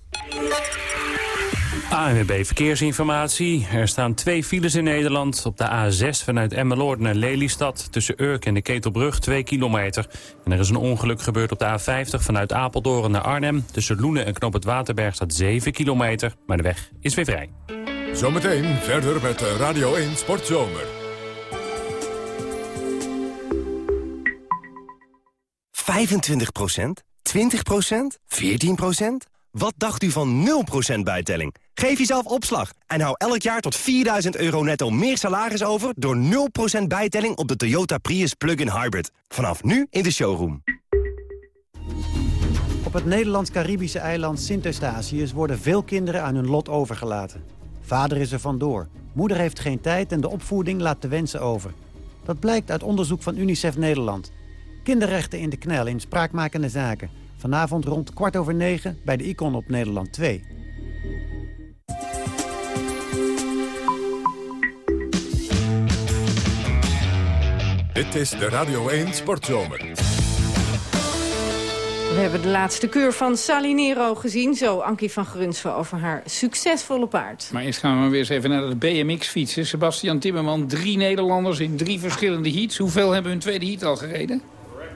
ANWB Verkeersinformatie. Er staan twee files in Nederland. Op de A6 vanuit Emmeloord naar Lelystad. Tussen Urk en de Ketelbrug 2 kilometer. En er is een ongeluk gebeurd op de A50 vanuit Apeldoorn naar Arnhem. Tussen Loenen en Knop het Waterberg staat 7 kilometer. Maar de weg is weer vrij. Zometeen verder met Radio 1 Sportzomer. 25% 20% 14% Wat dacht u van 0% bijtelling? Geef jezelf opslag en hou elk jaar tot 4000 euro netto meer salaris over... door 0% bijtelling op de Toyota Prius Plug-in Hybrid. Vanaf nu in de showroom. Op het Nederlands-Caribische eiland Sint-Eustatius... worden veel kinderen aan hun lot overgelaten. Vader is er vandoor. Moeder heeft geen tijd en de opvoeding laat de wensen over. Dat blijkt uit onderzoek van UNICEF Nederland. Kinderrechten in de knel in spraakmakende zaken. Vanavond rond kwart over negen bij de Icon op Nederland 2. Dit is de Radio 1 Sportzomer. We hebben de laatste keur van Salinero gezien. Zo Ankie van Grunsven over haar succesvolle paard. Maar eerst gaan we weer eens even naar de BMX-fietsen. Sebastian Timmerman, drie Nederlanders in drie verschillende heats. Hoeveel hebben hun tweede heat al gereden?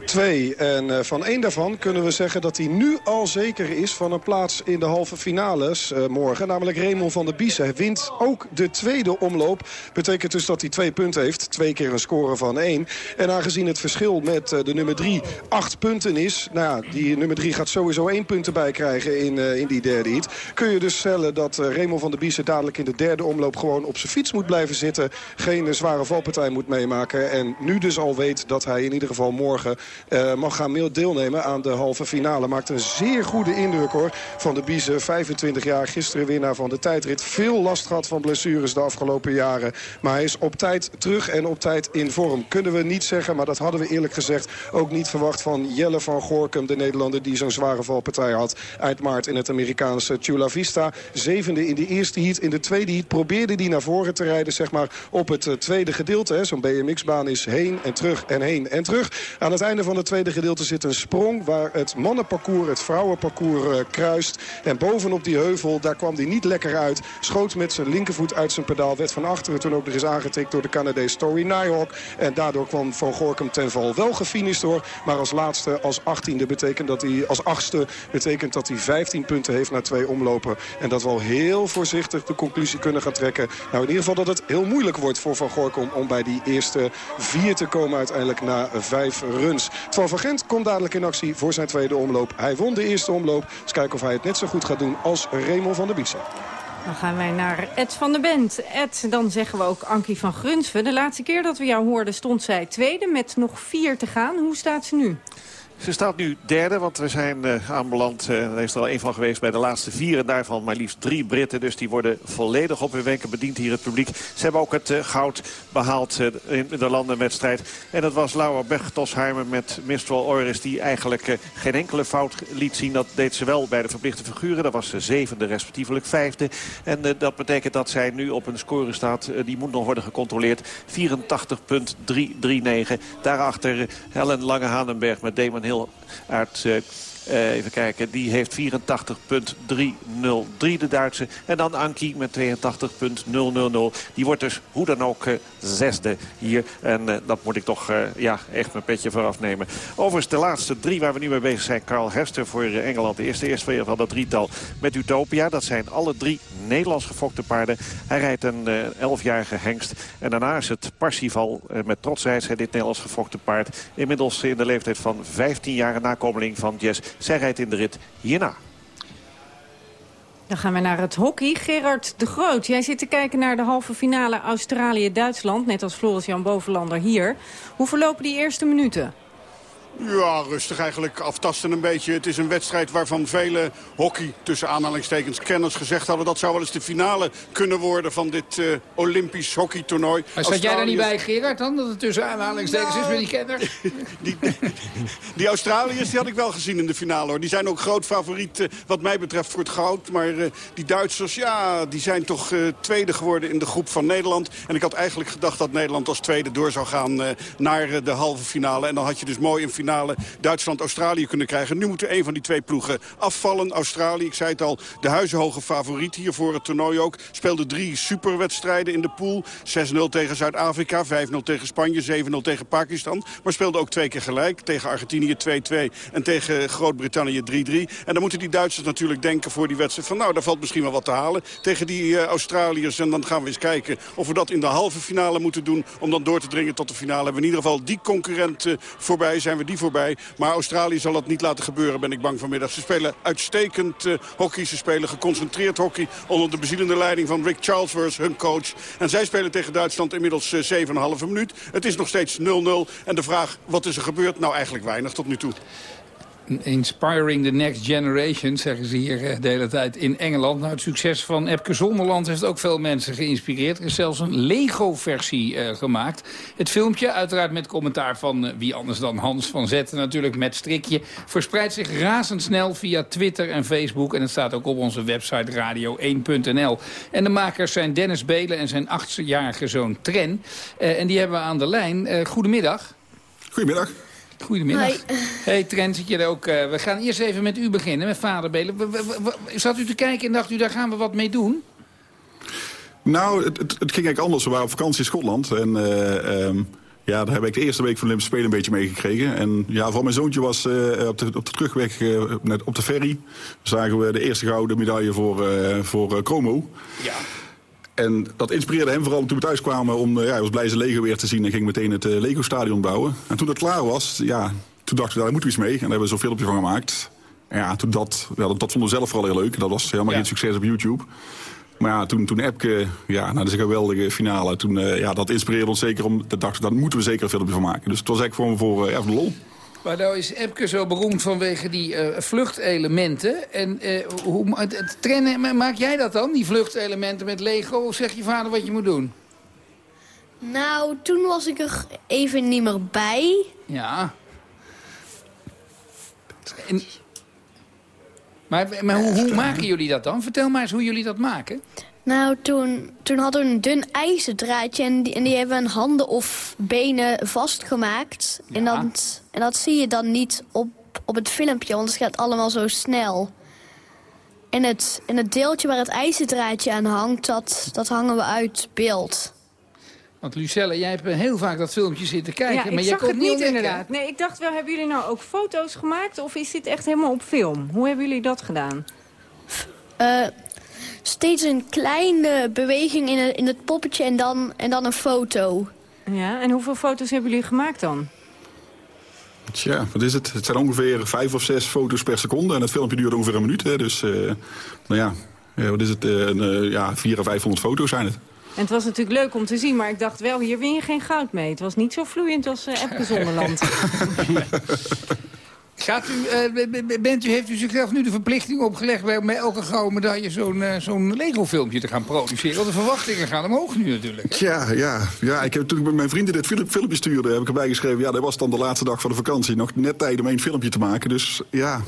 Twee. En uh, van één daarvan kunnen we zeggen dat hij nu al zeker is van een plaats in de halve finales uh, morgen. Namelijk Raymond van der Bies. Hij wint ook de tweede omloop. Betekent dus dat hij twee punten heeft. Twee keer een score van één. En aangezien het verschil met uh, de nummer drie acht punten is. Nou ja, die nummer drie gaat sowieso één punt erbij krijgen in, in die derde heat. Kun je dus stellen dat Raymond van der Bies dadelijk in de derde omloop gewoon op zijn fiets moet blijven zitten. Geen zware valpartij moet meemaken. En nu dus al weet dat hij in ieder geval morgen mag gaan deelnemen aan de halve finale. Maakt een zeer goede indruk hoor van de Biese. 25 jaar, gisteren winnaar van de tijdrit. Veel last gehad van blessures de afgelopen jaren. Maar hij is op tijd terug en op tijd in vorm. Kunnen we niet zeggen, maar dat hadden we eerlijk gezegd ook niet verwacht van Jelle van Gorkum. De Nederlander die zo'n zware valpartij had eind maart in het Amerikaanse Chula Vista. Zevende in de eerste heat. In de tweede heat probeerde hij naar voren te rijden zeg maar, op het eh, tweede gedeelte. Zo'n BMX-baan is heen en terug en heen en terug. Aan het einde van het tweede gedeelte zit een sprong waar het mannenparcours, het vrouwenparcours uh, kruist. En bovenop die heuvel, daar kwam hij niet lekker uit. Schoot met zijn linkervoet uit zijn pedaal. Werd van achteren toen ook nog eens aangetikt door de Canadees Story Nighthawk. En daardoor kwam Van Gorkum ten val. Wel gefinished hoor, maar als laatste, als achttiende betekent dat hij, als achtste betekent dat hij 15 punten heeft na twee omlopen. En dat we al heel voorzichtig de conclusie kunnen gaan trekken. Nou, in ieder geval dat het heel moeilijk wordt voor Van Gorkum om bij die eerste vier te komen uiteindelijk na vijf runs. Twan van Gent komt dadelijk in actie voor zijn tweede omloop. Hij won de eerste omloop. Dus kijken of hij het net zo goed gaat doen als Raymond van der Biesen. Dan gaan wij naar Ed van der Bent. Ed, dan zeggen we ook Ankie van Grunsven. De laatste keer dat we jou hoorden stond zij tweede met nog vier te gaan. Hoe staat ze nu? Ze staat nu derde, want we zijn uh, aanbeland. Uh, er is er al één van geweest bij de laatste vier. En daarvan maar liefst drie Britten. Dus die worden volledig op hun wenken bediend hier het publiek. Ze hebben ook het uh, goud behaald in de landenwedstrijd. En dat was Laura Bergtosheimer met Mistral Oris... die eigenlijk geen enkele fout liet zien. Dat deed ze wel bij de verplichte figuren. Dat was zevende, respectievelijk vijfde. En dat betekent dat zij nu op een score staat. die moet nog worden gecontroleerd. 84,339. Daarachter Helen Lange-Hanenberg met Damon Hill uit uh, Uh, even kijken, die heeft 84.303 de Duitse. En dan Anki met 82.000. Die wordt dus hoe dan ook uh, zesde hier. En uh, dat moet ik toch ja, echt mijn petje vooraf nemen. Overigens de laatste drie waar we nu mee bezig zijn. Carl Hester voor Engeland. De eerste, eerste van dat drietal met Utopia. Dat zijn alle drie Nederlands gefokte paarden. Hij rijdt een elfjarige hengst. En daarna is het Parsifal. met trotsheid dit Nederlands gefokte paard. Inmiddels in de leeftijd van 15 jaar nakomeling van Jess zij rijdt in de rit hierna. Dan gaan we naar het hockey. Gerard de Groot, jij zit te kijken naar de halve finale Australië-Duitsland... net als Floris-Jan Bovenlander hier. Hoe verlopen die eerste minuten? Ja, rustig eigenlijk. Aftasten een beetje. Het is een wedstrijd waarvan vele hockey, tussen aanhalingstekens, kenners gezegd hadden... dat zou wel eens de finale kunnen worden van dit uh, Olympisch hockeytoernooi. Maar zat jij daar niet bij, Gerard, dan? Dat het tussen aanhalingstekens is met die kenner? die, die Australiërs die had ik wel gezien in de finale, hoor. Die zijn ook groot favoriet, uh, wat mij betreft, voor het goud. Maar uh, die Duitsers, ja, die zijn toch tweede geworden in de groep van Nederland. En ik had eigenlijk gedacht dat Nederland als tweede door zou gaan naar de halve finale. En dan had je dus mooi een finale Duitsland-Australië kunnen krijgen. Nu moeten een van die twee ploegen afvallen. Australië, ik zei het al, de huizenhoge favoriet hier voor het toernooi ook. Speelde drie superwedstrijden in de pool. 6-0 tegen Zuid-Afrika, 5-0 tegen Spanje, 7-0 tegen Pakistan. Maar speelde ook twee keer gelijk. Tegen Argentinië 2-2 en tegen Groot-Brittannië 3-3. En dan moeten die Duitsers natuurlijk denken voor die wedstrijd van... nou, daar valt misschien wel wat te halen tegen die uh, Australiërs. En dan gaan we eens kijken of we dat in de halve finale moeten doen... om dan door te dringen tot de finale. Hebben we in ieder geval die concurrent uh, voorbij. Zijn we die voorbij. Maar Australië zal dat niet laten gebeuren, ben ik bang vanmiddag. Ze spelen uitstekend uh, hockey. Ze spelen geconcentreerd hockey onder de bezielende leiding van Rick Charlesworth, hun coach. En zij spelen tegen Duitsland inmiddels uh, eh, 7,5 minuut. Het is nog steeds 0-0. En de vraag, wat is er gebeurd? Nou, eigenlijk weinig tot nu toe. Inspiring the next generation, zeggen ze hier eh, de hele tijd in Engeland. Nou, het succes van Epke Zonderland heeft ook veel mensen geïnspireerd. Er is zelfs een Lego-versie uh, gemaakt. Het filmpje, uiteraard met commentaar van uh, wie anders dan Hans van Zetten... natuurlijk met strikje, verspreidt zich razendsnel via Twitter en Facebook. En het staat ook op onze website radio1.nl. En de makers zijn Dennis Belen en zijn achtjarige zoon Tren. en die hebben we aan de lijn. goedemiddag. Goedemiddag. Goedemiddag. Hoi. Hey Trent, zit je er ook. Uh, we gaan eerst even met u beginnen, met vader Belen. Zat u te kijken en dacht u, daar gaan we wat mee doen? Nou, het, het, het ging eigenlijk anders. We waren op vakantie in Schotland. En uh, um, ja, daar heb ik de eerste week van de Olympische Spelen een beetje meegekregen. En ja, voor mijn zoontje was uh, op, de, op de terugweg net op de ferry... zagen we de eerste gouden medaille voor, voor Chromo. Ja. En dat inspireerde hem vooral toen we thuis kwamen om, ja, hij was blij zijn Lego weer te zien en ging meteen het Lego-stadion bouwen. En toen dat klaar was, ja, toen dachten we, daar moeten we iets mee. En daar hebben we zo'n filmpje van gemaakt. En ja, toen dat, ja, dat, dat vonden we zelf vooral heel leuk. Dat was helemaal ja. geen succes op YouTube. Maar ja, toen, toen Epke, ja, nou, dat is een geweldige finale. Toen, uh, ja, dat inspireerde ons zeker om, dat dachten daar moeten we zeker een filmpje van maken. Dus het was eigenlijk gewoon voor, uh, ja, voor de lol. Maar nou is Epke zo beroemd vanwege die uh, vluchtelementen. En uh, hoe, het, trainen, maak jij dat dan, die vluchtelementen met Lego? Of zeg je vader wat je moet doen? Nou, toen was ik er even niet meer bij. Ja. En, maar maar hoe, hoe maken jullie dat dan? Vertel maar eens hoe jullie dat maken. Nou, toen, toen hadden we een dun ijzerdraadje en die, en die hebben we handen of benen vastgemaakt. En, dat, en dat zie je dan niet op, op het filmpje, want het gaat allemaal zo snel. En het, en het deeltje waar het ijzerdraadje aan hangt, dat, dat hangen we uit beeld. Want Lucelle, jij hebt heel vaak dat filmpje zitten kijken. Ja, maar zag komt het niet ontdekken. inderdaad. Nee, ik dacht wel, hebben jullie nou ook foto's gemaakt? Of is dit echt helemaal op film? Hoe hebben jullie dat gedaan? Eh, steeds een kleine beweging in het, in het poppetje en dan, en dan een foto. Ja, en hoeveel foto's hebben jullie gemaakt dan? Tja, wat is het? Het zijn ongeveer vijf of zes foto's per seconde. En het filmpje duurt ongeveer een minuut. Hè. Dus, eh, nou ja, ja, wat is het? Uh, een, ja, vier à vijfhonderd foto's zijn het. En het was natuurlijk leuk om te zien, maar ik dacht wel, hier win je geen goud mee. Het was niet zo vloeiend als uh, Epke Zonderland. Gaat u, uh, bent u, heeft u zichzelf nu de verplichting opgelegd... bij met elke gouden medaille zo'n uh, zo'n Lego-filmpje te gaan produceren? Want de verwachtingen gaan omhoog nu natuurlijk. Ja, ja, ja, ik heb toen ik met mijn vrienden dit film, filmpje stuurde... heb ik erbij geschreven, ja, dat was dan de laatste dag van de vakantie. Nog net tijd om één filmpje te maken. Dus ja,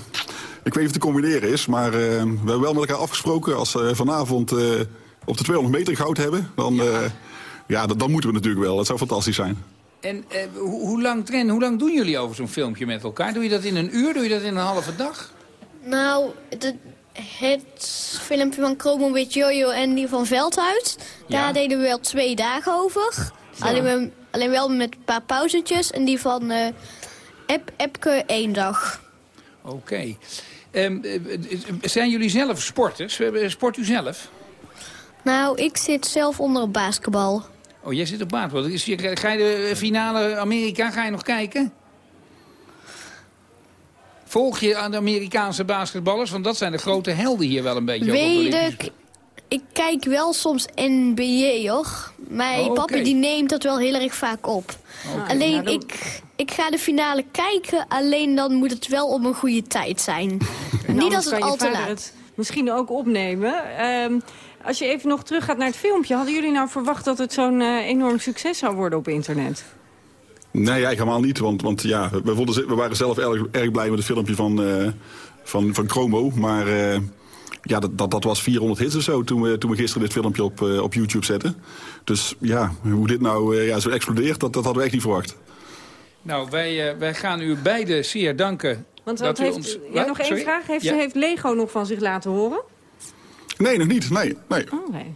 ik weet niet of het te combineren is. Maar uh, we hebben wel met elkaar afgesproken als vanavond op de 200 meter goud hebben... dan, ja. ja dan, dan moeten we natuurlijk wel. Dat zou fantastisch zijn. En eh, hoe, hoe, lang trainen, hoe lang doen jullie over zo'n filmpje met elkaar? Doe je dat in een uur? Doe je dat in een halve dag? Nou, de, het filmpje van Chromo with Jojo en die van Veldhuis... Ja. daar deden we wel twee dagen over. Alleen, alleen, wel met een paar pauzetjes. En die van uh, Ep, Epke één dag. Oké. Okay. Um, zijn jullie zelf sporters? Sport u zelf? Nou, ik zit zelf onder op basketbal. Oh, jij zit op basketbal. Ga je de finale Amerika, ga je nog kijken? Volg je aan de Amerikaanse basketballers? Want dat zijn de grote helden hier wel een beetje. Weet ik. Ik kijk wel soms NBA, hoor. Mijn Oh, papa die neemt dat wel heel erg vaak op. Oké. Alleen, Nou, dan- ik, ik ga de finale kijken. Alleen dan moet het wel op een goede tijd zijn. Niet als het al te laat. het misschien ook opnemen. Ehm, als je even nog teruggaat naar het filmpje... hadden jullie nou verwacht dat het zo'n eh, enorm succes zou worden op internet? Nee, ja, helemaal niet. Want, want ja, we, vonden, we waren zelf erg, erg blij met het filmpje van, eh, van, van Chromo. Maar eh, ja, dat, dat, dat was 400 hits of zo toen we, toen we gisteren dit filmpje op, op YouTube zetten. Dus ja, hoe dit nou eh, ja, zo explodeert, dat, dat hadden we echt niet verwacht. Nou, wij, wij gaan u beiden zeer danken. Want dat heeft, ons... ja, nog één Sorry? vraag. Heeft, Ja. heeft Lego nog van zich laten horen? Nee, nog niet. Nee, nee. Oh, nee.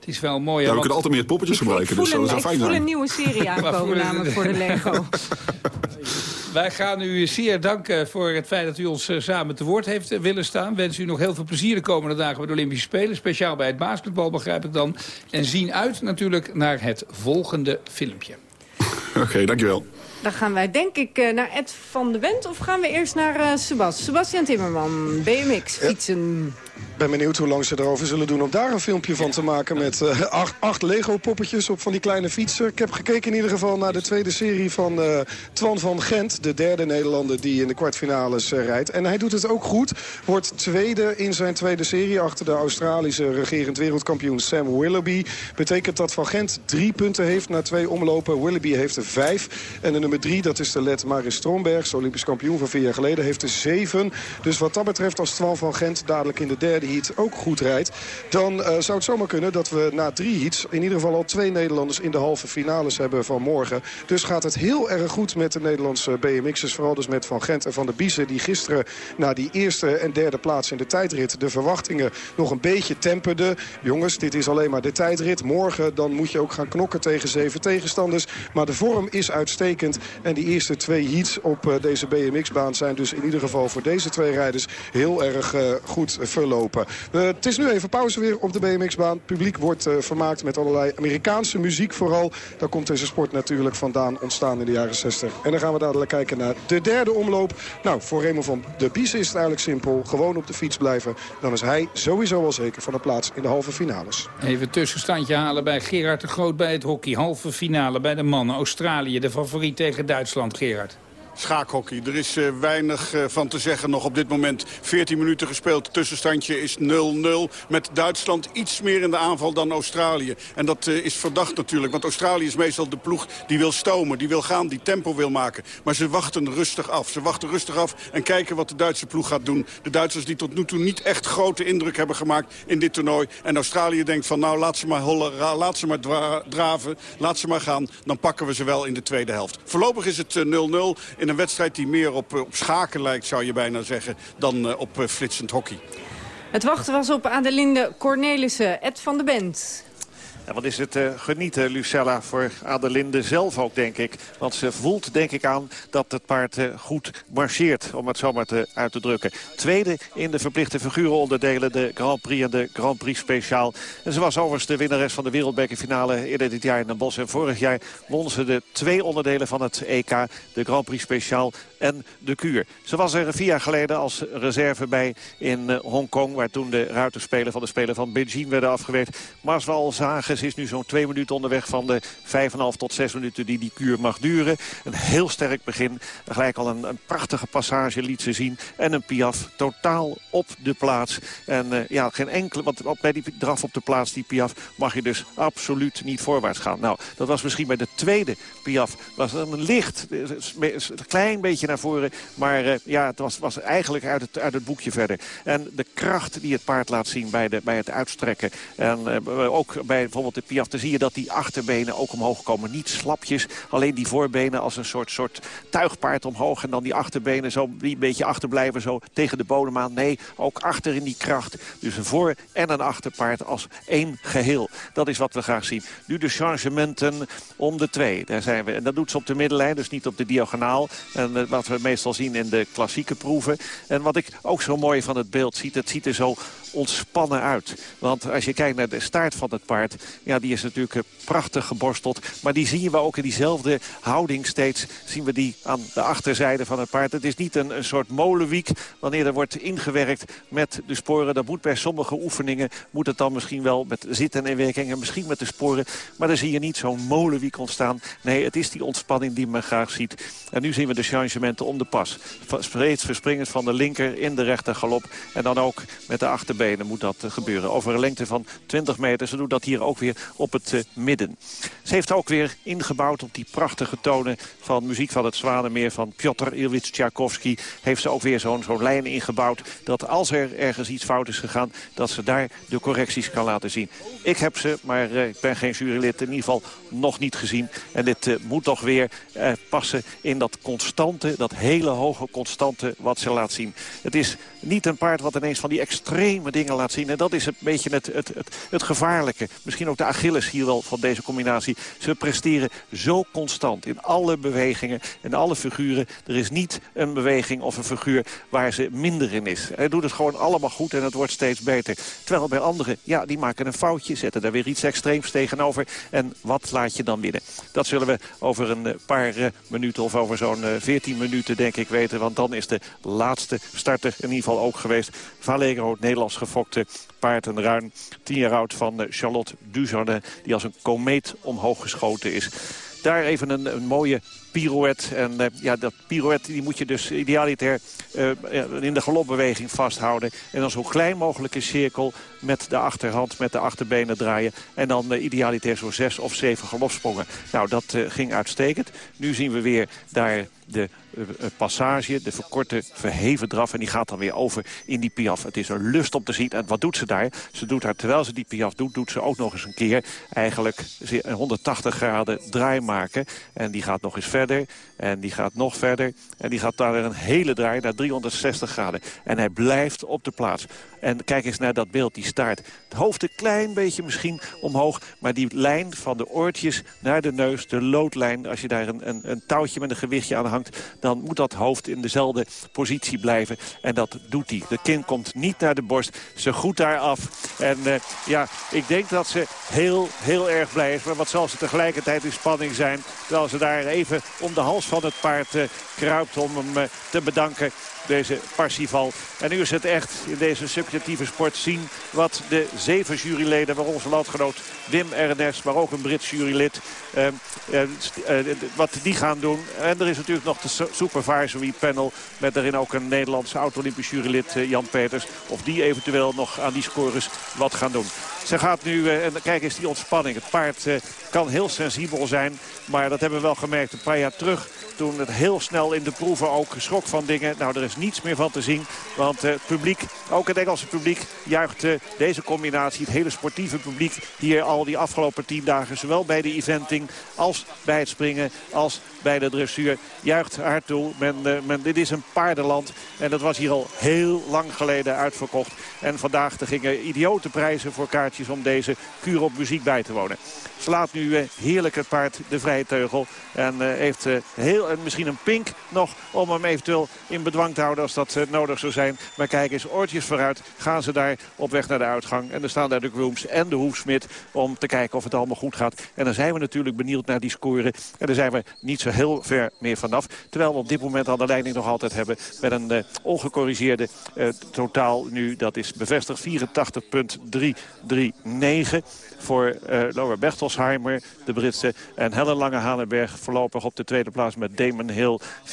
Het is wel mooi. Ja, hè, we kunnen altijd meer poppetjes gebruiken, dus dat Voel zou een, ik fijn voel een nieuwe serie aankomen voor de- namelijk voor de Lego. Wij gaan u zeer danken voor het feit dat u ons eh, samen te woord heeft eh, willen staan. Wens u nog heel veel plezier de komende dagen bij de Olympische Spelen. Speciaal bij het basketbal, begrijp ik dan. En zien uit natuurlijk naar het volgende filmpje. Oké, dankjewel. Dan gaan wij denk ik eh, naar Ed van de Wendt of gaan we eerst naar eh Sebas? Sebastian Timmerman, BMX, fietsen. Ben benieuwd hoe lang ze erover zullen doen om daar een filmpje van te maken... met eh, acht, acht Lego-poppetjes op van die kleine fietsen. Ik heb gekeken in ieder geval naar de tweede serie van eh, Twan van Gent. De derde Nederlander die in de kwartfinales eh, rijdt. En hij doet het ook goed. Wordt tweede in zijn tweede serie achter de Australische regerend wereldkampioen Sam Willoughby. Betekent dat Van Gent drie punten heeft na twee omlopen. Willoughby heeft er vijf. En de nummer drie, dat is de let Maris Strombergs, Olympisch kampioen van vier jaar geleden, heeft er zeven. Dus wat dat betreft, als Twan van Gent dadelijk in de derde heat ook goed rijdt... dan eh, zou het zomaar kunnen dat we na drie heats... in ieder geval al twee Nederlanders in de halve finales hebben van morgen. Dus gaat het heel erg goed met de Nederlandse BMX'ers. Vooral dus met Van Gent en Van der Biezen... die gisteren na die eerste en derde plaats in de tijdrit... de verwachtingen nog een beetje temperden. Jongens, dit is alleen maar de tijdrit. Morgen dan moet je ook gaan knokken tegen zeven tegenstanders. Maar de vorm is uitstekend. En die eerste twee heats op eh, deze BMX-baan... zijn dus in ieder geval voor deze twee rijders heel erg eh, goed verlopen. Eh, het is nu even pauze weer op de BMX-baan. Publiek wordt eh, vermaakt met allerlei Amerikaanse muziek vooral. Daar komt deze sport natuurlijk vandaan ontstaan in de jaren 60. En dan gaan we dadelijk kijken naar de derde omloop. Nou, voor Raymond van de Bies is het eigenlijk simpel. Gewoon op de fiets blijven. Dan is hij sowieso wel zeker van een plaats in de halve finales. Even tussenstandje halen bij Gerard de Groot bij het hockey. Halve finale bij de mannen. Australië, de favoriet tegen Duitsland, Gerard. Schaakhockey. Er is weinig van te zeggen nog op dit moment. 14 minuten gespeeld. Tussenstandje is 0-0. Met Duitsland iets meer in de aanval dan Australië. En dat is verdacht natuurlijk. Want Australië is meestal de ploeg die wil stomen. Die wil gaan, die tempo wil maken. Maar ze wachten rustig af. Ze wachten rustig af en kijken wat de Duitse ploeg gaat doen. De Duitsers die tot nu toe niet echt grote indruk hebben gemaakt in dit toernooi. En Australië denkt van nou laat ze maar, hollen, laat ze maar draven, laat ze maar gaan. Dan pakken we ze wel in de tweede helft. Voorlopig is het 0-0 in een wedstrijd die meer op, op schaken lijkt zou je bijna zeggen dan op flitsend hockey. Het wachten was op Adelinde Cornelissen, Ed van de Bent. En wat is het uh, genieten, Lucella, voor Adelinde zelf ook, denk ik. Want ze voelt, denk ik, aan dat het paard uh, goed marcheert, om het zo maar te, uit te drukken. Tweede in de verplichte figurenonderdelen, de Grand Prix en de Grand Prix Speciaal. En ze was overigens de winnares van de wereldbekerfinale eerder dit jaar in Den Bosch. En vorig jaar won ze de twee onderdelen van het EK, de Grand Prix Speciaal en de Kuur. Ze was er vier jaar geleden als reserve bij in uh, Hongkong... waar toen de ruiterspelen van de Spelen van Beijing werden afgewerkt. Zagen, ze is nu zo'n twee minuten onderweg... van de vijf en half tot zes minuten die die kuur mag duren. Een heel sterk begin. Gelijk al een, een prachtige passage liet ze zien. En een piaf totaal op de plaats. En uh, ja, geen enkele... Want bij die draf op de plaats, die piaf... mag je dus absoluut niet voorwaarts gaan. Nou, dat was misschien bij de tweede piaf... was een licht, een klein beetje naar voren. Maar uh, ja, het was, was eigenlijk uit het, uit het boekje verder. En de kracht die het paard laat zien bij, de, bij het uitstrekken. En uh, ook bij bijvoorbeeld de Piaf, dan zie je dat die achterbenen ook omhoog komen. Niet slapjes, alleen die voorbenen als een soort, soort tuigpaard omhoog. En dan die achterbenen zo een beetje achterblijven zo tegen de bodem aan. Nee, ook achter in die kracht. Dus een voor- en een achterpaard als één geheel. Dat is wat we graag zien. Nu de changementen om de twee. Daar zijn we. En dat doet ze op de middenlijn, dus niet op de diagonaal. En uh, wat we meestal zien in de klassieke proeven. En wat ik ook zo mooi van het beeld zie, het ziet er zo ontspannen uit. Want als je kijkt naar de staart van het paard... ja, die is natuurlijk eh, prachtig geborsteld. Maar die zien we ook in diezelfde houding steeds... zien we die aan de achterzijde van het paard. Het is niet een, soort molenwiek wanneer er wordt ingewerkt met de sporen. Dat moet bij sommige oefeningen... moet het dan misschien wel met zitten en werking... en misschien met de sporen. Maar dan zie je niet zo'n molenwiek ontstaan. Nee, het is die ontspanning die men graag ziet. En nu zien we de om de pas. Steeds verspringend van de linker in de rechter galop. En dan ook met de achterbeen benen moet dat eh, gebeuren. Over een lengte van 20 meter. Ze doet dat hier ook weer op het uh, midden. Ze heeft ook weer ingebouwd op die prachtige tonen van muziek van het Zwanenmeer van Piotr Ilyich Tchaikovsky. Heeft ze ook weer zo'n zo'n lijn ingebouwd dat als er ergens iets fout is gegaan, dat ze daar de correcties kan laten zien. Ik heb ze, maar uh, ik ben geen jurylid, in ieder geval nog niet gezien. En dit moet toch weer passen in dat constante, dat hele hoge constante wat ze laat zien. Het is niet een paard wat ineens van die extreme dingen laat zien. En dat is een beetje het, het, het, het gevaarlijke. Misschien ook de Achilles hier wel van deze combinatie. Ze presteren zo constant in alle bewegingen en alle figuren. Er is niet een beweging of een figuur waar ze minder in is. Hij doet het gewoon allemaal goed en het wordt steeds beter. Terwijl bij anderen, ja, die maken een foutje, zetten daar weer iets extreems tegenover. En wat laat je dan winnen? Dat zullen we over een paar uh, minuten of over zo'n uh, 14 minuten denk ik weten. Want dan is de laatste starter in ieder geval ook geweest. Vallegro, het Nederlands gefokte paard. Een ruim tien jaar oud van Charlotte Duzarne. Die als een komeet omhoog geschoten is. Daar even een, een mooie pirouette. En uh, ja, dat pirouette die moet je dus idealiter uh, in de galopbeweging vasthouden. En dan zo klein mogelijk een cirkel met de achterhand, met de achterbenen draaien. En dan uh, idealiter zo zes of zeven galopsprongen. Nou, dat ging uitstekend. Nu zien we weer daar de passage, de verkorte verheven draf. En die gaat dan weer over in die piaf. Het is een lust om te zien. En wat doet ze daar? Ze doet haar, terwijl ze die piaf doet, doet ze ook nog eens een keer... eigenlijk een 180 graden draai maken. En die gaat nog eens verder. En die gaat nog verder. En die gaat daar een hele draai naar 360 graden. En hij blijft op de plaats. En kijk eens naar dat beeld, die staart. Het hoofd een klein beetje misschien omhoog. Maar die lijn van de oortjes naar de neus, de loodlijn... als je daar een, een, een touwtje met een gewichtje aan hangt... dan moet dat hoofd in dezelfde positie blijven. En dat doet hij. De kin komt niet naar de borst. Ze goed daar af. En uh, ja, ik denk dat ze heel, heel erg blij is. Maar wat zal ze tegelijkertijd in spanning zijn... terwijl ze daar even om de hals van het paard uh, kruipt om hem uh, te bedanken. Deze Parsifal. En nu is het echt in deze subjectieve sport zien wat de zeven juryleden... waar onze landgenoot Wim Ernest, maar ook een Brits jurylid... Uh, uh, wat die gaan doen. En er is natuurlijk nog de supervisory panel... met daarin ook een Nederlandse oud-Olympisch jurylid Jan Peters. Of die eventueel nog aan die scores wat gaan doen. Ze gaat nu, en kijk eens die ontspanning. Het paard kan heel sensibel zijn. Maar dat hebben we wel gemerkt een paar jaar terug. Toen het heel snel in de proeven ook schrok van dingen. Nou, er is niets meer van te zien. Want het publiek, ook het Engelse publiek, juicht deze combinatie. Het hele sportieve publiek hier al die afgelopen tien dagen. Zowel bij de eventing als bij het springen als bij de dressuur. Juicht hard toe. Men, men, dit is een paardenland. En dat was hier al heel lang geleden uitverkocht. En vandaag er gingen idiote prijzen voor kaartjes om deze kuur op muziek bij te wonen. Slaat nu heerlijk het paard de vrije teugel. En heeft heel, misschien een pink nog om hem eventueel in bedwang te houden als dat nodig zou zijn. Maar kijk eens, oortjes vooruit. Gaan ze daar op weg naar de uitgang. En er staan daar de grooms en de hoefsmid om te kijken of het allemaal goed gaat. En dan zijn we natuurlijk benieuwd naar die scoren. En daar zijn we niet zo heel ver meer vanaf. Terwijl we op dit moment al de leiding nog altijd hebben met een uh, ongecorrigeerde totaal nu. Dat is bevestigd 84.339 voor uh, Laura Bertelsheimer, de Britse. En Helen Lange-Hanenberg voorlopig op de tweede plaats met Damon Hill, 84.303.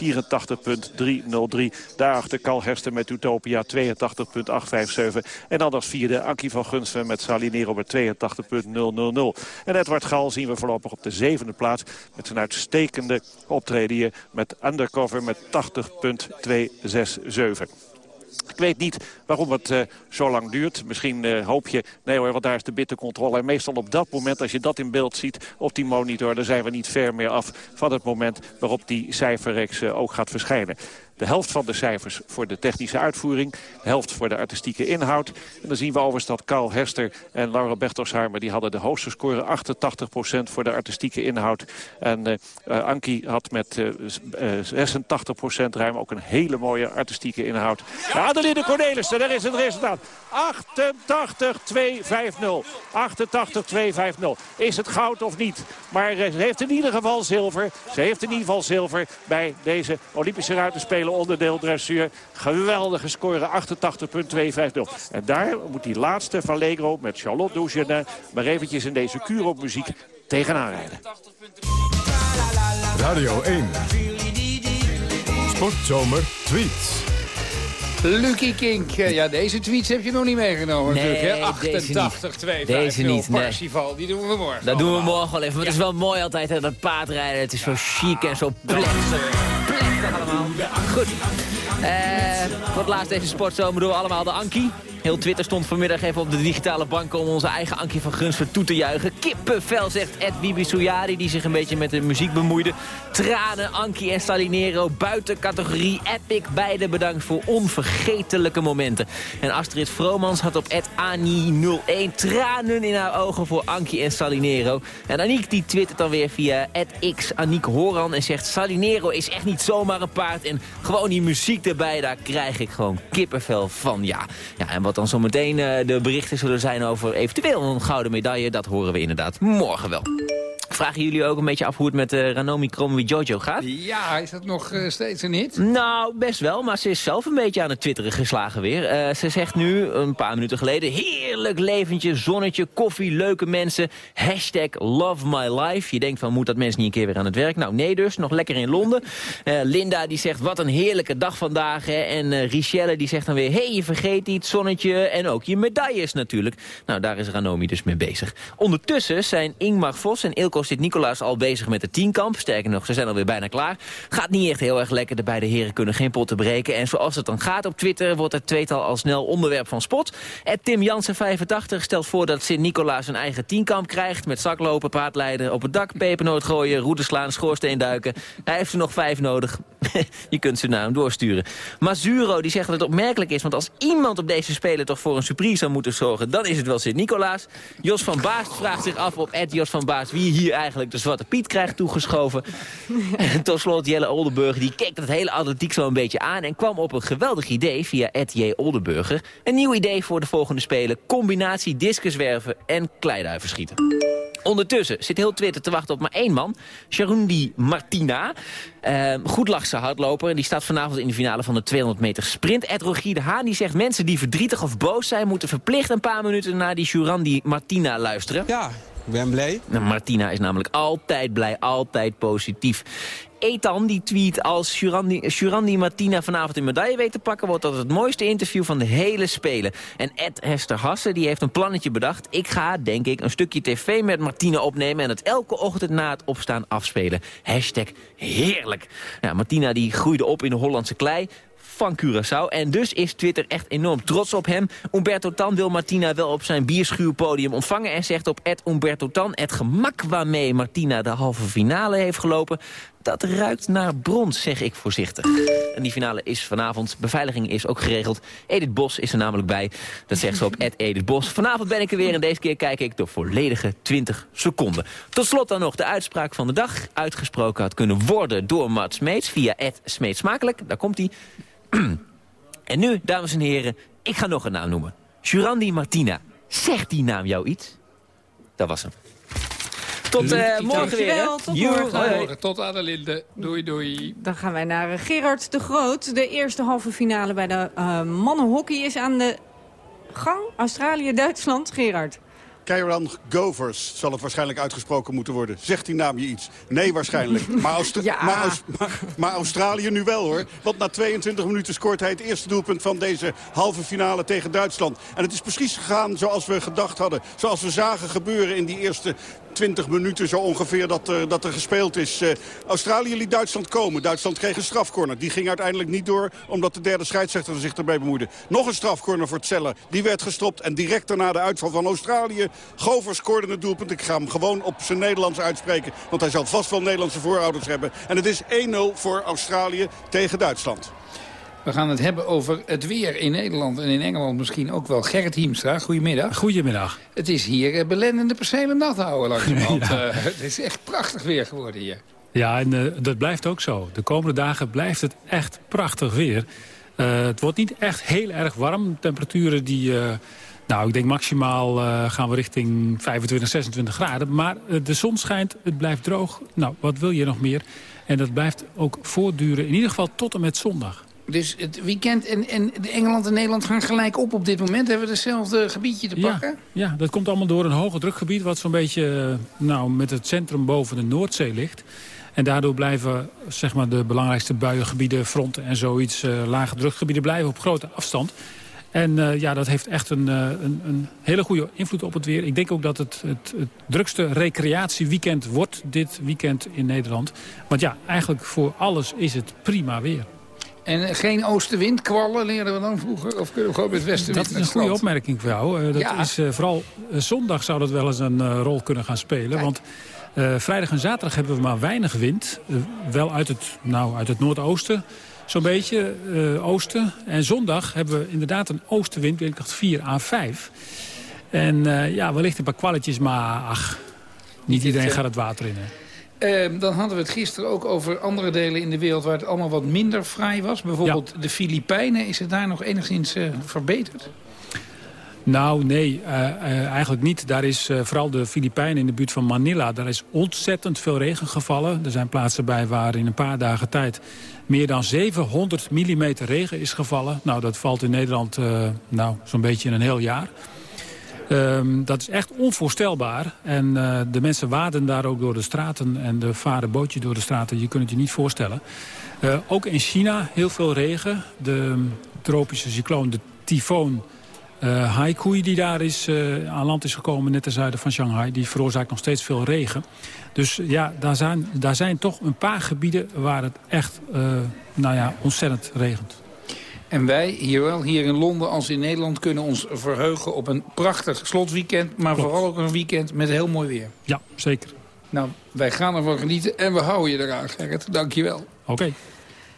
Daarachter Carl Hersten met Utopia, 82.857. En dan als vierde Ankie van Gunsten met Salinero met 82.000. En Edward Gal zien we voorlopig op de zevende plaats met zijn uitstekende optreden hier met Undercover met 80.267. Ik weet niet waarom het uh, zo lang duurt. Misschien uh, hoop je, nee hoor, want daar is de bittercontrole. En meestal op dat moment, als je dat in beeld ziet op die monitor... dan zijn we niet ver meer af van het moment waarop die cijferreeks uh, ook gaat verschijnen. De helft van de cijfers voor de technische uitvoering. De helft voor de artistieke inhoud. En dan zien we overigens dat Carl Hester en Laura Bertelsheimer... die hadden de hoogste score, 88% voor de artistieke inhoud. En uh, Ankie had met uh, 86% ruim ook een hele mooie artistieke inhoud. Ja, Adeline Cornelissen, daar is het resultaat. 88-250. 88-250. Is het goud of niet? Maar ze heeft in ieder geval zilver. Ze heeft in ieder geval zilver bij deze Olympische onderdeel dressuur. Geweldige score, 88.250. En daar moet die laatste van Legro met Charlotte Douchenne... maar eventjes in deze kuur op muziek tegenaan rijden. Radio 1. Sportzomer tweets. Lucky Kink. Ja, deze tweets heb je nog niet meegenomen nee, natuurlijk. 88, 2, Deze niet, nee. Die doen we morgen. Dat doen we morgen wel even. Maar ja. het is wel mooi altijd, hè, dat paardrijden. Het is zo chic en zo plechtig. Plechtig allemaal. Goed. Uh, voor het laatst deze sportzomer doen we allemaal de Ankie. Heel Twitter stond vanmiddag even op de digitale bank om onze eigen Ankie van Gunsver toe te juichen. Kippenvel, zegt Ed Bibi die zich een beetje met de muziek bemoeide. Tranen, Ankie en Salinero, buiten categorie epic. Beide bedankt voor onvergetelijke momenten. En Astrid Vromans had op Ed Ani01 tranen in haar ogen voor Ankie en Salinero. En Aniek die twittert dan weer via Ed X Horan en zegt... Salinero is echt niet zomaar een paard en gewoon die muziek erbij, daar krijg ik gewoon kippenvel van, ja. Ja, en wat dan zometeen uh, de berichten zullen zijn over eventueel een gouden medaille... dat horen we inderdaad morgen wel. Vragen jullie ook een beetje af hoe het met uh, Ranomi Kromwi Jojo gaat? Ja, is dat nog uh, steeds een hit? Nou, best wel, maar ze is zelf een beetje aan het twitteren geslagen weer. Uh, ze zegt nu, een paar minuten geleden... heerlijk leventje, zonnetje, koffie, leuke mensen. Hashtag love my life. Je denkt van, moet dat mensen niet een keer weer aan het werk? Nou, nee dus, nog lekker in Londen. Linda die zegt, wat een heerlijke dag vandaag. Hè? En Richelle die zegt dan weer... hé, hey, je vergeet iets, zonnetje en ook je medailles natuurlijk. Nou, daar is Ranomi dus mee bezig. Ondertussen zijn Ingmar Vos en Ilko Sint-Nicolaas al bezig met de tienkamp. Sterker nog, ze zijn alweer bijna klaar. Gaat niet echt heel erg lekker. De beide heren kunnen geen potten breken. En zoals het dan gaat op Twitter, wordt het tweetal al snel onderwerp van spot. En Tim Jansen 85 stelt voor dat Sint-Nicolaas een eigen tienkamp krijgt. Met zaklopen, paardleiden, op het dak, pepernoot gooien, route slaan, schoorsteen duiken. Hij heeft er nog vijf nodig. Je kunt ze naar hem doorsturen. Mazuro die zegt dat het opmerkelijk is. Want als iemand op deze speler toch voor een surprise zou moeten zorgen... dan is het wel Sint-Nicolaas. Jos van Baast vraagt zich af op Ed Jos van Baast... wie hier eigenlijk de Zwarte Piet krijgt toegeschoven. en tot slot Jelle Oldenburger, die keek dat hele atletiek zo een beetje aan... en kwam op een geweldig idee via Ed J. Oldenburger. Een nieuw idee voor de volgende spelen. Combinatie discuswerven en kleiduiven schieten. Ondertussen zit heel Twitter te wachten op maar één man. Sharundi Martina. Uh, goed lachse hardloper. Die staat vanavond in de finale van de 200 meter sprint. Ed Rogier de Haan die zegt mensen die verdrietig of boos zijn... moeten verplicht een paar minuten naar die Sharundi Martina luisteren. Ja, ik ben blij. Nou, Martina is namelijk altijd blij, altijd positief. Ethan die tweet als Jurandi, Martina vanavond een medaille weet te pakken... wordt dat het mooiste interview van de hele Spelen. En Ed Hester Hasse die heeft een plannetje bedacht. Ik ga, denk ik, een stukje tv met Martina opnemen... en het elke ochtend na het opstaan afspelen. Hashtag heerlijk. Ja, Martina die groeide op in de Hollandse klei van Curaçao. En dus is Twitter echt enorm trots op hem. Umberto Tan wil Martina wel op zijn bierschuwpodium ontvangen... en zegt op Ed Umberto Tan het gemak waarmee Martina de halve finale heeft gelopen... dat ruikt naar brons, zeg ik voorzichtig. En die finale is vanavond. Beveiliging is ook geregeld. Edith Bos is er namelijk bij. Dat zegt ze op Ed Edith Bos. Vanavond ben ik er weer en deze keer kijk ik de volledige 20 seconden. Tot slot dan nog de uitspraak van de dag. Uitgesproken had kunnen worden door Mats Smeets via Ed Smeetsmakelijk. Daar komt hij. En nu, dames en heren, ik ga nog een naam noemen. Jurandi Martina. Zegt die naam jou iets? Dat was hem. Tot uh, morgen weer. Tot morgen. Tot Adelinde. Doei, doei. Dan gaan wij naar eh, Gerard de Groot. De eerste halve finale bij de uh, mannenhockey is aan de gang. Australië-Duitsland. Gerard. Keiran Govers zal het waarschijnlijk uitgesproken moeten worden. Zegt die naam je iets? Nee, waarschijnlijk. Maar, maar, maar, Australië nu wel, hoor. Want na 22 minuten scoort hij het eerste doelpunt van deze halve finale tegen Duitsland. En het is precies gegaan zoals we gedacht hadden. Zoals we zagen gebeuren in die eerste 20 minuten zo ongeveer dat er, dat er gespeeld is. Uh, Australië liet Duitsland komen. Duitsland kreeg een strafcorner. Die ging uiteindelijk niet door omdat de derde scheidsrechter zich erbij bemoeide. Nog een strafcorner voor Zeller. Die werd gestopt en direct daarna de uitval van Australië. Gover scoorde het doelpunt. Ik ga hem gewoon op zijn Nederlands uitspreken. Want hij zal vast wel Nederlandse voorouders hebben. En het is 1-0 voor Australië tegen Duitsland. We gaan het hebben over het weer in Nederland en in Engeland misschien ook wel. Gerrit Hiemstra, goedemiddag. Goedemiddag. Het is hier uh, belendende percelen nat houden langzamerhand. ja. uh, het is echt prachtig weer geworden hier. Ja, en uh, dat blijft ook zo. De komende dagen blijft het echt prachtig weer. het wordt niet echt heel erg warm. Temperaturen die... Nou, ik denk maximaal gaan we richting 25, 26 graden. Maar de zon schijnt, het blijft droog. Nou, wat wil je nog meer? En dat blijft ook voortduren, in ieder geval tot en met zondag. Dus het weekend en, en Engeland en Nederland gaan gelijk op op dit moment. Hebben we hetzelfde gebiedje te pakken? Ja, dat komt allemaal door een hoge drukgebied... wat zo'n beetje nou, met het centrum boven de Noordzee ligt. En daardoor blijven zeg maar, de belangrijkste buiengebieden, fronten en zoiets... Uh, lage drukgebieden blijven op grote afstand. En uh, ja, dat heeft echt een, uh, een, een, hele goede invloed op het weer. Ik denk ook dat het, het, het drukste recreatieweekend wordt dit weekend in Nederland. Want ja, eigenlijk voor alles is het prima weer. En geen oostenwind, kwallen leerden we dan vroeger? Of kunnen we gewoon met westenwind Dat is een goede opmerking voor jou. Uh, dat Ja. is, uh, vooral uh, zondag zou dat wel eens een rol kunnen gaan spelen. Kijk. Want vrijdag en zaterdag hebben we maar weinig wind. Wel uit het, nou, uit het noordoosten, zo'n beetje, oosten. En zondag hebben we inderdaad een oostenwind, windkracht 4 à 5. En ja, wellicht een paar kwalletjes, maar ach, niet iedereen gaat het water in. Hè. Uh, dan hadden we het gisteren ook over andere delen in de wereld... waar het allemaal wat minder fraai was. Bijvoorbeeld ja. de Filipijnen. Is het daar nog enigszins uh, verbeterd? Nou, nee, uh, eigenlijk niet. Daar is vooral de Filipijnen in de buurt van Manila... daar is ontzettend veel regen gevallen. Er zijn plaatsen bij waar in een paar dagen tijd... meer dan 700 mm regen is gevallen. Nou, dat valt in Nederland nou, zo'n beetje in een heel jaar... Um, dat is echt onvoorstelbaar. En uh, de mensen waden daar ook door de straten en de varen bootje door de straten. Je kunt het je niet voorstellen. Uh, ook in China heel veel regen. De um, tropische cycloon, de tyfoon uh, Haikui die daar is, aan land is gekomen... net ten zuiden van Shanghai, die veroorzaakt nog steeds veel regen. Dus ja, daar zijn, daar zijn toch een paar gebieden waar het echt nou ja, ontzettend regent. En wij, hier wel, hier in Londen als in Nederland... kunnen ons verheugen op een prachtig slotweekend... maar Klopt. vooral ook een weekend met heel mooi weer. Ja, zeker. Nou, wij gaan ervan genieten en we houden je eraan, Gerrit. Dank je wel. Oké. Okay.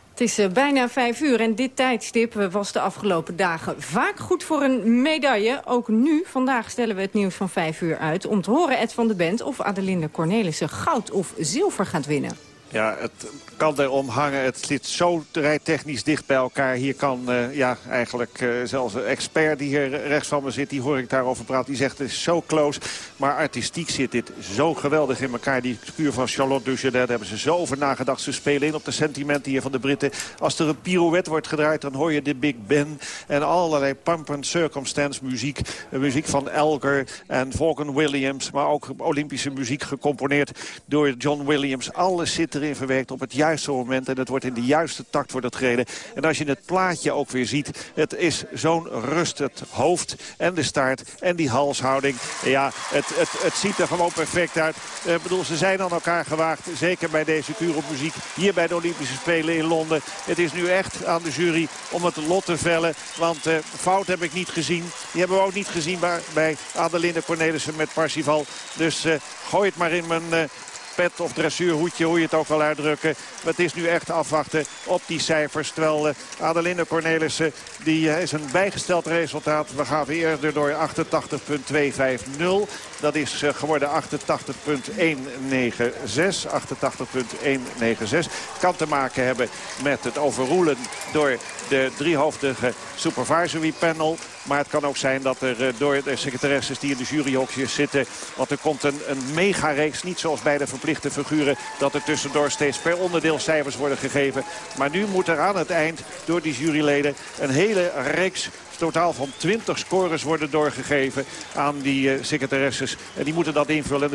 Het is uh, bijna vijf uur en dit tijdstip was de afgelopen dagen vaak goed voor een medaille. Ook nu, vandaag stellen we het nieuws van vijf uur uit... om te horen, Ed van de Bent, of Adelinde Cornelissen goud of zilver gaat winnen. Ja, het kan erom hangen. Het zit zo rijtechnisch dicht bij elkaar. Hier kan uh, ja, eigenlijk uh, zelfs een expert die hier rechts van me zit... die hoor ik daarover praten, die zegt het is zo close. Maar artistiek zit dit zo geweldig in elkaar. Die kuur van Charlotte Duchesne, daar hebben ze zo over nagedacht. Ze spelen in op de sentimenten hier van de Britten. Als er een pirouette wordt gedraaid, dan hoor je de Big Ben... en allerlei pump and circumstance muziek. Muziek van Elgar en Vaughan Williams... maar ook Olympische muziek gecomponeerd door John Williams. Alles zit erin verwerkt op het juiste moment. En het wordt in de juiste takt voor dat gereden. En als je het plaatje ook weer ziet, het is zo'n rust. Het hoofd en de staart en die halshouding. Ja, het, het, het ziet er gewoon perfect uit. Ik uh, bedoel, ze zijn aan elkaar gewaagd. Zeker bij deze kuur op muziek. Hier bij de Olympische Spelen in Londen. Het is nu echt aan de jury om het lot te vellen. Want uh, fout heb ik niet gezien. Die hebben we ook niet gezien bij, Adelinde Cornelissen met Parsifal. Dus uh, gooi het maar in mijn pet of dressuurhoedje, hoe je het ook wil uitdrukken. Het is nu echt afwachten op die cijfers. Terwijl uh, Adelinde Cornelissen, die uh, is een bijgesteld resultaat. We weer eerder door 88.250. Dat is uh, geworden 88.196. 88.196. Kan te maken hebben met het overroelen door de driehoofdige supervisory panel. Maar het kan ook zijn dat er uh, door de secretaresses die in de juryhokjes zitten... want er komt een, een megareeks, niet zoals bij de verplichte figuren... dat er tussendoor steeds per onderdeel cijfers worden gegeven. Maar nu moet er aan het eind door die juryleden een hele reeks totaal van 20 scores worden doorgegeven aan die uh, secretaresses. En die moeten dat invullen.